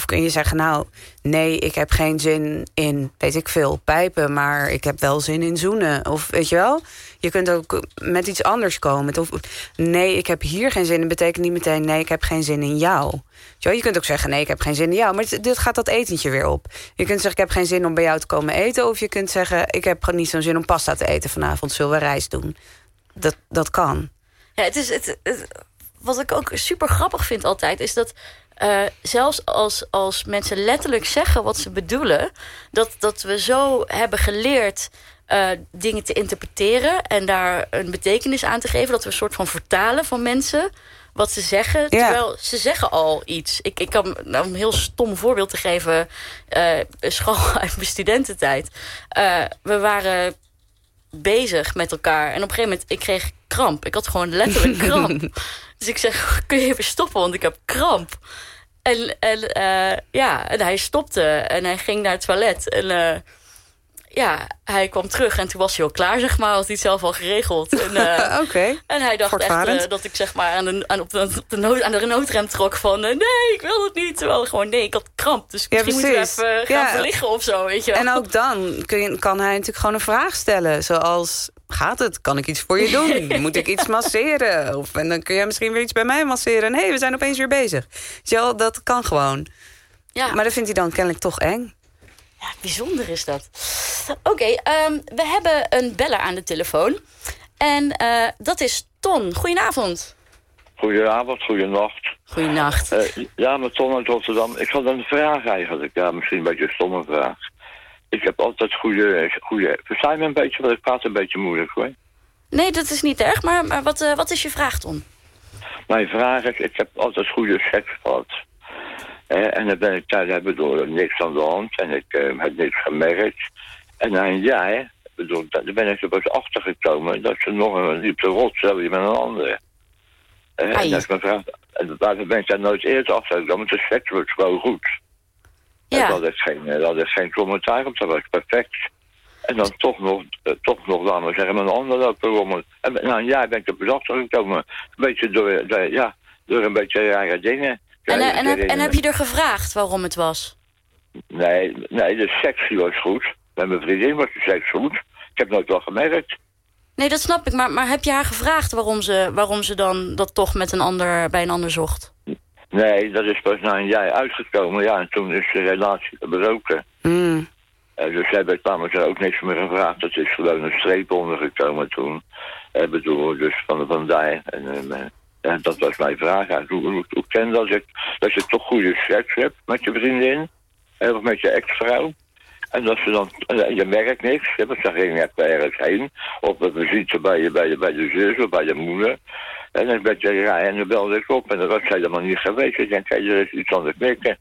Of kun je zeggen, nou, nee, ik heb geen zin in, weet ik veel, pijpen... maar ik heb wel zin in zoenen. Of weet je wel, je kunt ook met iets anders komen. Of, nee, ik heb hier geen zin in, betekent niet meteen... nee, ik heb geen zin in jou. Je kunt ook zeggen, nee, ik heb geen zin in jou. Maar dit gaat dat etentje weer op. Je kunt zeggen, ik heb geen zin om bij jou te komen eten. Of je kunt zeggen, ik heb niet zo'n zin om pasta te eten vanavond. Zullen we reis doen? Dat, dat kan. Ja, het is, het, wat ik ook super grappig vind altijd... is dat uh, zelfs als, als mensen letterlijk zeggen wat ze bedoelen... dat, dat we zo hebben geleerd... Uh, dingen te interpreteren en daar een betekenis aan te geven... dat we een soort van vertalen van mensen wat ze zeggen. Terwijl ze zeggen al iets. Ik, ik kan nou, een heel stom voorbeeld te geven. Uh, school *laughs* uit mijn studententijd. We waren bezig met elkaar. En op een gegeven moment, ik kreeg kramp. Ik had gewoon letterlijk *laughs* kramp. dus ik zeg, *laughs* kun je even stoppen, want ik heb kramp. En, en uh, ja, en hij stopte en hij ging naar het toilet. En ja, hij kwam terug en toen was hij al klaar, zeg maar. Had hij het zelf al geregeld. En, uh, *laughs* Oké. En hij dacht echt dat ik zeg maar aan de, aan, op de, de nood, aan de noodrem trok van... Nee, ik wil het niet. Terwijl gewoon, nee, ik had kramp. Dus ja, misschien precies. moeten we even gaan verliggen of zo, weet je wel. En ook dan kun je, kan hij natuurlijk gewoon een vraag stellen. Zoals, gaat het? Kan ik iets voor je doen? *laughs* Moet ik iets masseren? Of, en dan kun jij misschien weer iets bij mij masseren. En hé, hey, we zijn opeens weer bezig. Weet dat kan gewoon. Ja. Maar dat vindt hij dan kennelijk toch eng. Ja, bijzonder is dat. Oké, okay, um, we hebben een beller aan de telefoon. En uh, dat is Ton. Goedenavond. Goedenavond, goedenacht. Goedenacht. Uh, ja, met Ton uit Rotterdam. Ik had een vraag eigenlijk. Ja, misschien een beetje een stomme vraag. Ik heb altijd goede... goede Versta je me een beetje? Want ik praat een beetje moeilijk, hoor. Nee, dat is niet erg. Maar, maar wat, uh, wat is je vraag, Ton? Mijn vraag is... Ik heb altijd goede seks gehad. Eh, en dan ben ik thuis, ik bedoel, niks aan de hand en ik uh, heb niks gemerkt. En na een jaar, bedoel, daar ben ik er pas achter gekomen dat ze nog een liep te rots hebben met een andere. Uh, en dat is mijn vraag. En daar ben ik daar nooit eerder achter gekomen, de seks wordt gewoon goed. Ja. En dat is geen, dat is geen commentaar op, dat was perfect. En dan toch nog, uh, toch nog, laten we zeggen, met een ander rommelen. En na een jaar ben ik er achter gekomen, een beetje door, door, ja, door een beetje rare dingen. En, en, heb, en, heb, je er gevraagd waarom het was? Nee, nee de seks was goed. Met mijn vriendin was de seks goed. Ik heb nooit wel gemerkt. Nee, dat snap ik. Maar, maar heb je haar gevraagd waarom ze, waarom ze dan dat toch met een ander, bij een ander zocht? Nee, dat is pas na een jaar uitgekomen. Ja, en toen is de relatie verbroken. Mm. Uh, dus hebben namelijk er ook niks meer gevraagd. Het is gewoon een streep ondergekomen toen. Ik uh, bedoel, dus van, van daar. En, ja, dat was mijn vraag. Hoe, hoe, hoe ken dat, je, dat je toch goede seks hebt met je vriendin? Of met je ex-vrouw? En dat ze dan, je merkt niks, hè, want ze ging echt ergens heen. Of we zien ze bij, je, bij, je, bij de zus of bij de moeder. En dan ben je raar en dan belde ik op en dan was helemaal niet geweest. Ik denk, hey, er is iets aan het mikken.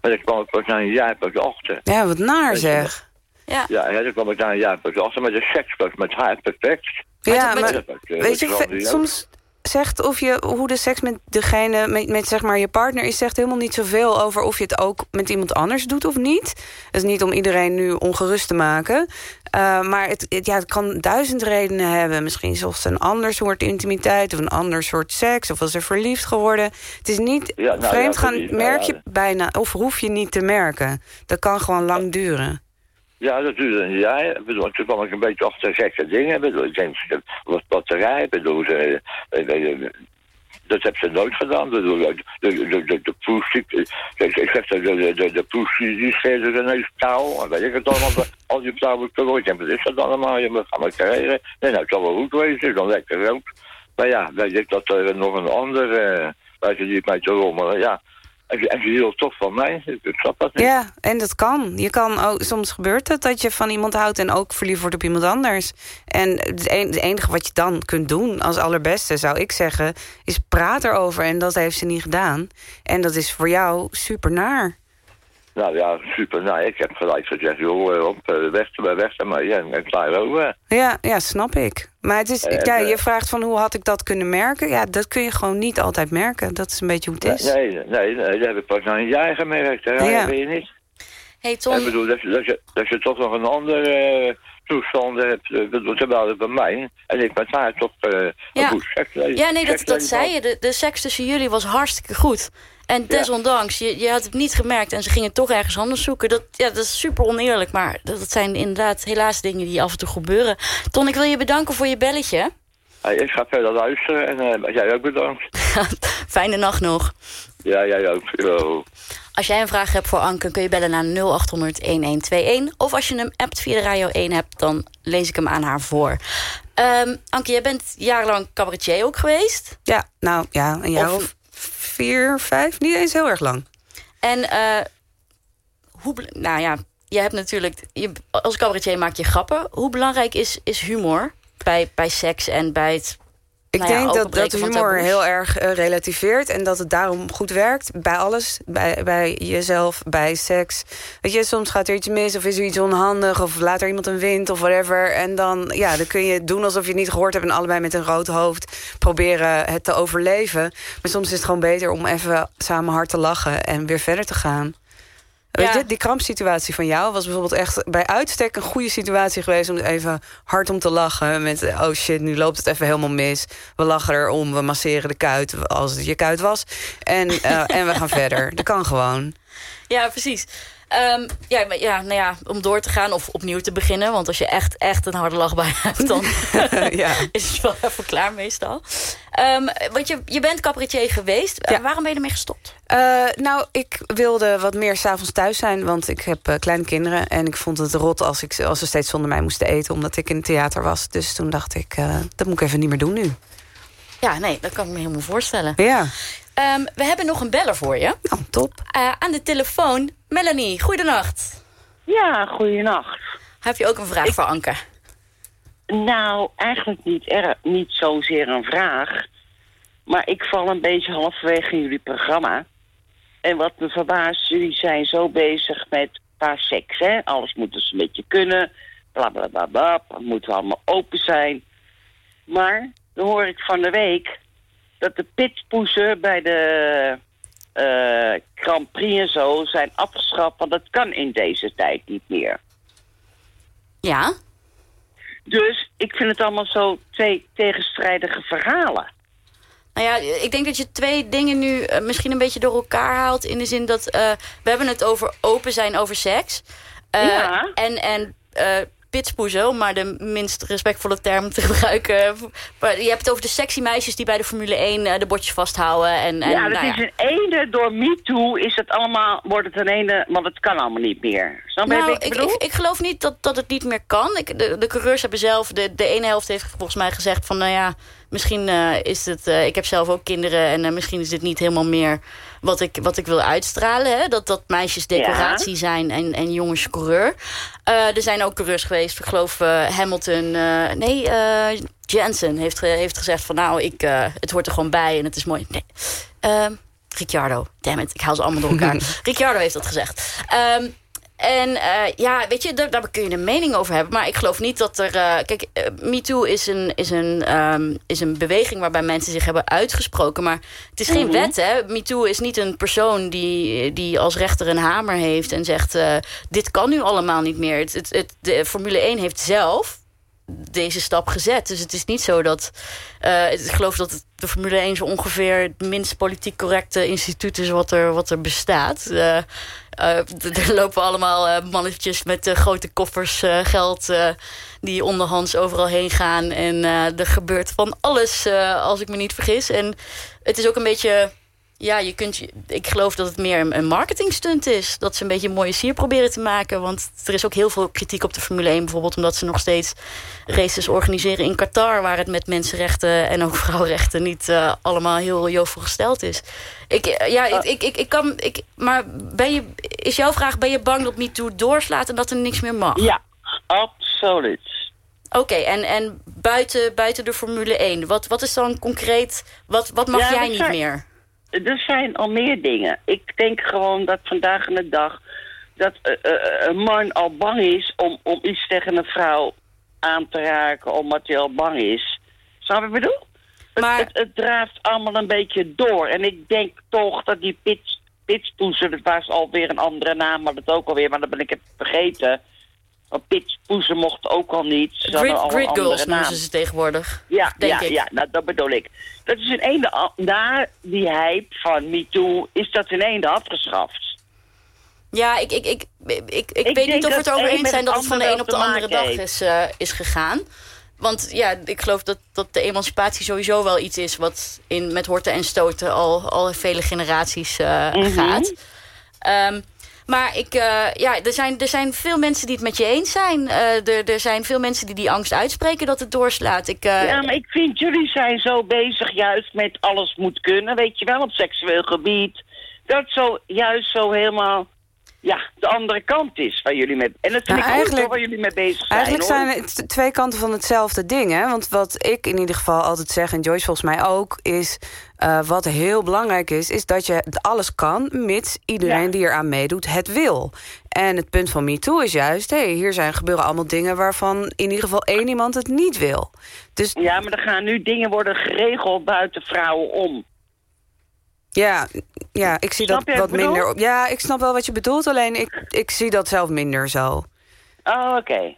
En dan kwam ik pas na een jaar pas achter. Ja, wat naar zeg. Ja, ja, ja dan kwam ik na een jaar pas achter. Maar de seks was met haar perfect. Ja, maar, maar weet je, soms zegt of je, hoe de seks met degene, met, met zeg maar je partner is, zegt helemaal niet zoveel over of je het ook met iemand anders doet of niet. Is niet om iedereen nu ongerust te maken. Uh, maar het, het, ja, het kan duizend redenen hebben. Misschien zoals een ander soort intimiteit of een ander soort seks of was er verliefd geworden. Het is niet ja, nou, vreemd gaan, precies, merk je bijna of hoef je niet te merken. Dat kan gewoon lang duren. Ja, dat duurde een jaar. Ik bedoel, toen kwam ik een beetje achter gekke dingen. Ik bedoel, ik denk, wat batterij. Ik bedoel, ze, dat heb ze nooit gedaan. Ik bedoel, de, de, de, de, poes, ik, ik zeg de, de, de, de poes, die scheerde ineens touw. En weet ik het allemaal, *laughs* al die touwen terug. En wat is dat allemaal? Je moet gaan maar krijgen. Nee, nou, het zal wel goed wezen, dan lekker rook. Maar ja, weet ik dat er nog een ander, uh, weet je, die mij te rommelen, ja. En, en ze hield toch van mij. Ik snap dat. Ja, en dat kan. Je kan ook, soms gebeurt het dat je van iemand houdt... en ook verliefd wordt op iemand anders. En het enige wat je dan kunt doen als allerbeste, zou ik zeggen... is praat erover en dat heeft ze niet gedaan. En dat is voor jou super naar. Nou ja, super. Nou, ik heb gelijk gezegd, joh, op weg, weg maar ja, en klaar over. Ja, ja, snap ik. Maar het is, ja, je vraagt van hoe had ik dat kunnen merken? Ja, dat kun je gewoon niet altijd merken. Dat is een beetje hoe het is. Nee, nee, nee, nee dat heb ik pas na een jaar gemerkt. Hè? Ja. weet je niet. Hey Tom. Ik bedoel, dat je, dat je, dat je toch nog een andere uh, toestand hebt. Uh, bedoel, terwijl bij mij. En ik met haar toch uh, ja. een goed seksleven. Ja, nee, dat, dat zei je. De, de seks tussen jullie was hartstikke goed. En desondanks, je, je had het niet gemerkt en ze gingen toch ergens anders zoeken. Dat, ja, dat is super oneerlijk, maar dat, dat zijn inderdaad helaas dingen die af en toe gebeuren. Ton, ik wil je bedanken voor je belletje. Ik ga verder luisteren en uh, jij ook bedankt. *laughs* Fijne nacht nog. Ja, jij ook. Yo. Als jij een vraag hebt voor Anke, kun je bellen naar 0800-1121. Of als je hem appt via de Radio 1 hebt, dan lees ik hem aan haar voor. Um, Anke, jij bent jarenlang cabaretier ook geweest? Ja, nou ja, een jaar of, of vier, vijf, niet eens heel erg lang. En uh, hoe, nou ja, je hebt natuurlijk, je, als cabaretier maak je grappen. Hoe belangrijk is, is humor bij, bij seks en bij het ik nou ja, denk dat, dat humor heel erg uh, relativeert en dat het daarom goed werkt bij alles. Bij, bij jezelf, bij seks. Weet je, soms gaat er iets mis of is er iets onhandig of laat er iemand een wind of whatever. En dan, ja, dan kun je doen alsof je het niet gehoord hebt en allebei met een rood hoofd proberen het te overleven. Maar soms is het gewoon beter om even samen hard te lachen en weer verder te gaan. Weet je, die krampsituatie van jou was bijvoorbeeld echt bij uitstek een goede situatie geweest om even hard om te lachen. Met oh shit, nu loopt het even helemaal mis. We lachen erom, we masseren de kuit als het je kuit was. En, eh, *laughs* en we gaan verder. Dat kan gewoon. Ja, precies. Ehm, ja, maar ja, nou ja, om door te gaan of opnieuw te beginnen. Want als je echt, echt een harde lach bij hebt, dan *laughs* ja. *laughs* is het wel even klaar meestal. Ehm, want je, je bent cabaretier geweest. Eh, waarom ben je ermee gestopt? Eh, nou, ik wilde wat meer s'avonds thuis zijn, want ik heb eh, kleine kinderen. En ik vond het rot als, ik, als ze steeds zonder mij moesten eten, omdat ik in het theater was. Dus toen dacht ik, eh, dat moet ik even niet meer doen nu. Ja, nee, dat kan ik me helemaal voorstellen. Ja, Ehm, we hebben nog een beller voor je. nou, top. Eh, aan de telefoon, Melanie. Goedenacht. Ja, goeienacht. Heb je ook een vraag voor Anke? Nou, eigenlijk niet, er, niet zozeer een vraag. Maar ik val een beetje halverwege in jullie programma. En wat me verbaast, jullie zijn zo bezig met qua seks, hè? Alles moet dus een beetje kunnen. Bla bla bla bla. Het moet allemaal open zijn. Maar dan hoor ik van de week dat de pitpoezen bij de eh Grand Prix en zo zijn afgeschaft. Want dat kan in deze tijd niet meer. Ja? Dus ik vind het allemaal zo twee tegenstrijdige verhalen. Nou ja, ik denk dat je twee dingen nu eh, misschien een beetje door elkaar haalt. In de zin dat eh, we hebben het over open zijn over seks. Eh, Ja. En, en pitspoezen, om maar de minst respectvolle term te *laughs* gebruiken. Maar je hebt het over de sexy meisjes die bij de Formule 1 eh, de bordjes vasthouden. En, en, ja, dat nou is een ene door MeToo is het allemaal, wordt het een ene, want het kan allemaal niet meer. Snap Nou, ik ik, ik, ik geloof niet dat, dat het niet meer kan. Ik, de, de coureurs hebben zelf, de, de ene helft heeft volgens mij gezegd van... nou ja, misschien eh, is het... eh, ik heb zelf ook kinderen en misschien is dit niet helemaal meer wat ik, wat ik wil uitstralen. Hè? Dat, dat meisjes decoratie zijn en, en jongens coureur. Eh, er zijn ook coureurs geweest, ik geloof eh, Hamilton... eh, nee, Jensen heeft, heeft gezegd van nou, ik, het hoort er gewoon bij en het is mooi. Nee. Ehm, Ricciardo, damn it, ik haal ze allemaal door elkaar. *laughs* Ricciardo heeft dat gezegd. Ehm, en eh, ja, weet je, daar, daar kun je een mening over hebben. Maar ik geloof niet dat er... eh, kijk, eh, MeToo is een, is, een, ehm, is een beweging waarbij mensen zich hebben uitgesproken. Maar het is geen wet, hè. MeToo is niet een persoon die, die als rechter een hamer heeft... en zegt, dit kan nu allemaal niet meer. Het, het, het- de Formule 1 heeft zelf deze stap gezet. Dus het is niet zo dat... eh, ik geloof dat de Formule 1 zo ongeveer... het minst politiek correcte instituut is wat er, wat er bestaat. D- er lopen allemaal mannetjes met grote koffers geld... die onderhands overal heen gaan. En er gebeurt van alles, als ik me niet vergis. En het is ook een beetje... Ja, je kunt, ik geloof dat het meer een, een marketingstunt is. Dat ze een beetje een mooie sier proberen te maken. Want er is ook heel veel kritiek op de Formule 1 bijvoorbeeld... omdat ze nog steeds races organiseren in Qatar... waar het met mensenrechten en ook *laughs* vrouwenrechten... niet eh, allemaal heel jovel gesteld is. Ik, eh, ja, ik, ik, ik, ik kan... Ik, maar ben je, is jouw vraag, ben je bang dat MeToo doorslaat... en dat er niks meer mag? Ja, absoluut. Oké, en, en buiten, buiten de Formule 1, wat, wat is dan concreet... wat, wat mag Ja, jij niet meer? Er zijn al meer dingen. Ik denk gewoon dat vandaag in de dag... dat eh, eh, een man al bang is om, om iets tegen een vrouw aan te raken... omdat hij al bang is. Snap je wat ik bedoel? Het- Maar- Het, het, draaft allemaal een beetje door. En ik denk toch dat die pits, pitspoezen... dat was alweer een andere naam, maar dat ook alweer... maar dan ben ik het vergeten... Want pitspoezen mochten ook al niet. Ze Grid, al grid girls noemen ze ze tegenwoordig. Ja, denk ja, ik. ja nou, dat bedoel ik. Dat is in a- na die hype van MeToo is dat in één afgeschaft. Ja, ik, ik, ik, ik, ik, weet niet of we het over een eens zijn dat het van de een op de andere dag is, eh, is gegaan. Want ja, ik geloof dat, dat de emancipatie sowieso wel iets is... wat in, met horten en stoten al, al vele generaties eh, Mhm. gaat. Maar ik, eh, ja, er, zijn, er zijn veel mensen die het met je eens zijn. Eh, er, er zijn veel mensen die die angst uitspreken dat het doorslaat. Ik, eh, ja, maar ik vind jullie zijn zo bezig juist met alles moet kunnen, weet je wel, op seksueel gebied. Dat zo juist zo helemaal, ja, de andere kant is waar jullie mee... En dat vind Nou, ik ook waar jullie mee bezig zijn, Eigenlijk hoor. zijn het twee kanten van hetzelfde ding. Hè? Want wat ik in ieder geval altijd zeg, en Joyce volgens mij ook... is eh, wat heel belangrijk is, is dat je het alles kan... mits iedereen Ja. die eraan meedoet het wil. En het punt van MeToo is juist... Hey, hier zijn gebeuren allemaal dingen waarvan in ieder geval één iemand het niet wil. Dus Ja, maar er gaan nu dingen worden geregeld buiten vrouwen om. Ja, ja ik zie Snap dat wat minder. op- Ja, ik snap wel wat je bedoelt, alleen ik, ik zie dat zelf minder zo. Oh, oké.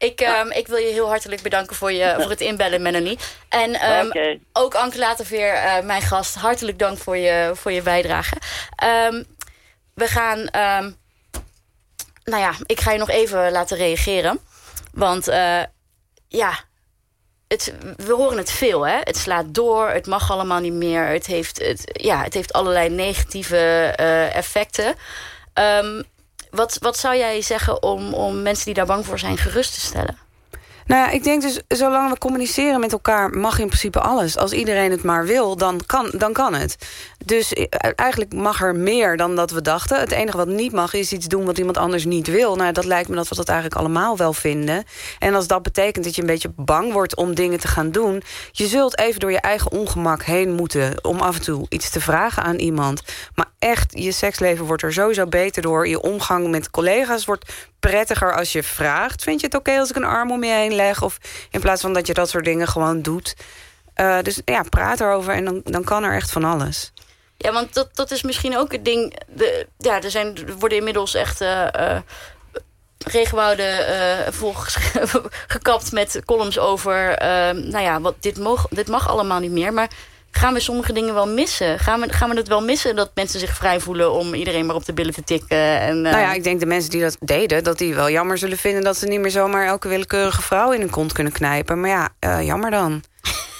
Ik, ehm, ik wil je heel hartelijk bedanken voor, je, voor het inbellen, Melanie. En ehm, ook Anke Laterveer, eh mijn gast, hartelijk dank voor je, voor je bijdrage. Ehm, we gaan... nou ja, ik ga je nog even laten reageren. Want eh, ja, het, we horen het veel, hè? Het slaat door, het mag allemaal niet meer. Het heeft, het, ja, het heeft allerlei negatieve eh, effecten. Wat, wat zou jij zeggen om, om mensen die daar bang voor zijn gerust te stellen? Nou ja, ik denk dus, zolang we communiceren met elkaar... mag in principe alles. Als iedereen het maar wil, dan kan, dan kan het. Dus eh, eigenlijk mag er meer dan dat we dachten. Het enige wat niet mag, is iets doen wat iemand anders niet wil. Nou, dat lijkt me dat we dat eigenlijk allemaal wel vinden. En als dat betekent dat je een beetje bang wordt om dingen te gaan doen... je zult even door je eigen ongemak heen moeten... om af en toe iets te vragen aan iemand. Maar echt, je seksleven wordt er sowieso beter door. Je omgang met collega's wordt prettiger als je vraagt. Vind je het oké als ik een arm om je heen Of in plaats van dat je dat soort dingen gewoon doet. Eh, dus ja, praat erover en dan, dan kan er echt van alles. Ja, want dat, dat is misschien ook het ding. De, ja, er, zijn, er worden inmiddels echt eh, eh, regenwouden *laughs* gekapt met columns over... nou ja, wat, dit, mag, dit mag allemaal niet meer. Maar gaan we sommige dingen wel missen? Gaan we, gaan we het wel missen dat mensen zich vrij voelen... om iedereen maar op de billen te tikken? En, eh, Nou ja, ik denk de mensen die dat deden... dat die wel jammer zullen vinden... dat ze niet meer zomaar elke willekeurige vrouw in hun kont kunnen knijpen. Maar ja, eh, jammer dan.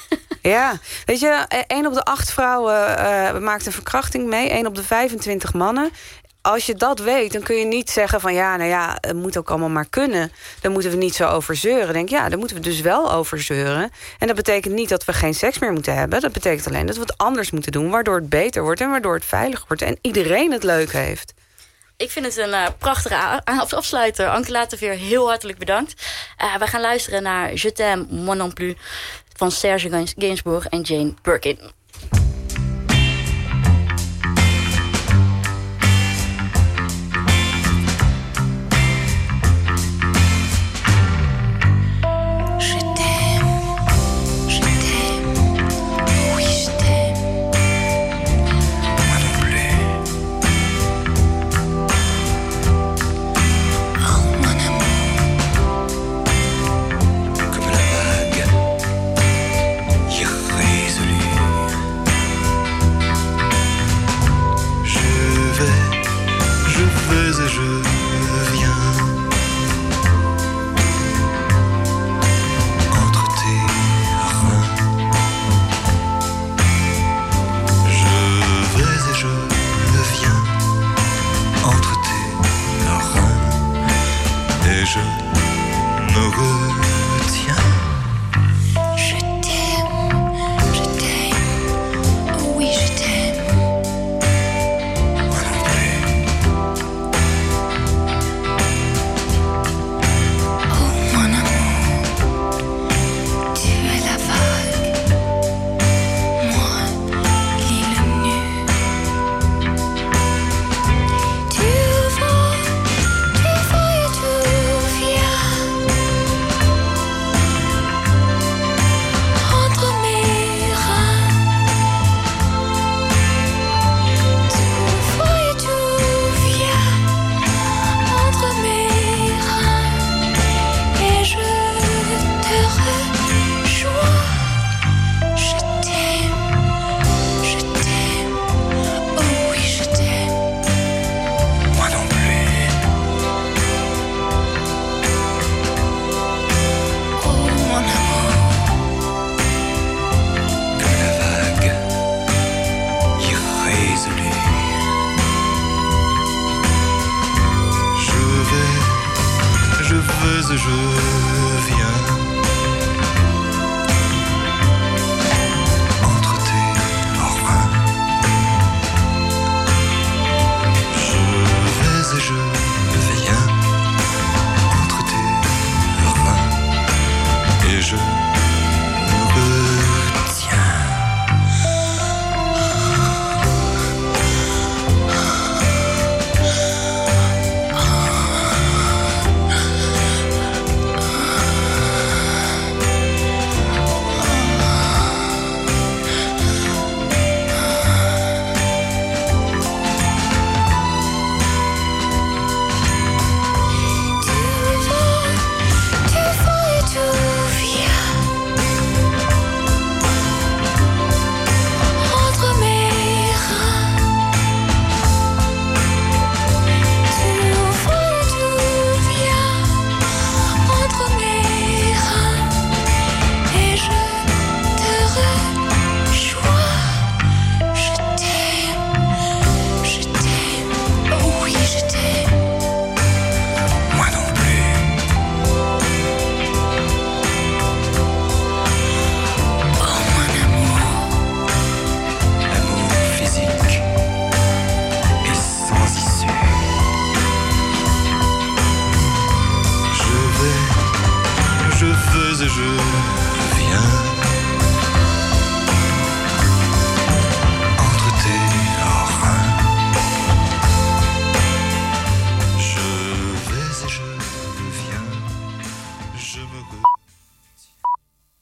*laughs* ja, weet je, één op de acht vrouwen eh, maakt een verkrachting mee. één op de 25 mannen. Als je dat weet, dan kun je niet zeggen van... ja, nou ja, het moet ook allemaal maar kunnen. Dan moeten we niet zo over zeuren. Denk ja, daar moeten we dus wel over zeuren. En dat betekent niet dat we geen seks meer moeten hebben. Dat betekent alleen dat we het anders moeten doen... waardoor het beter wordt en waardoor het veilig wordt... en iedereen het leuk heeft. Ik vind het een eh, prachtige afsluiter. Anke Laterveer, heel hartelijk bedankt. Eh, we gaan luisteren naar Je t'aime, moi non plus... van Serge Gains- Gainsbourg en Jane Birkin. Je vais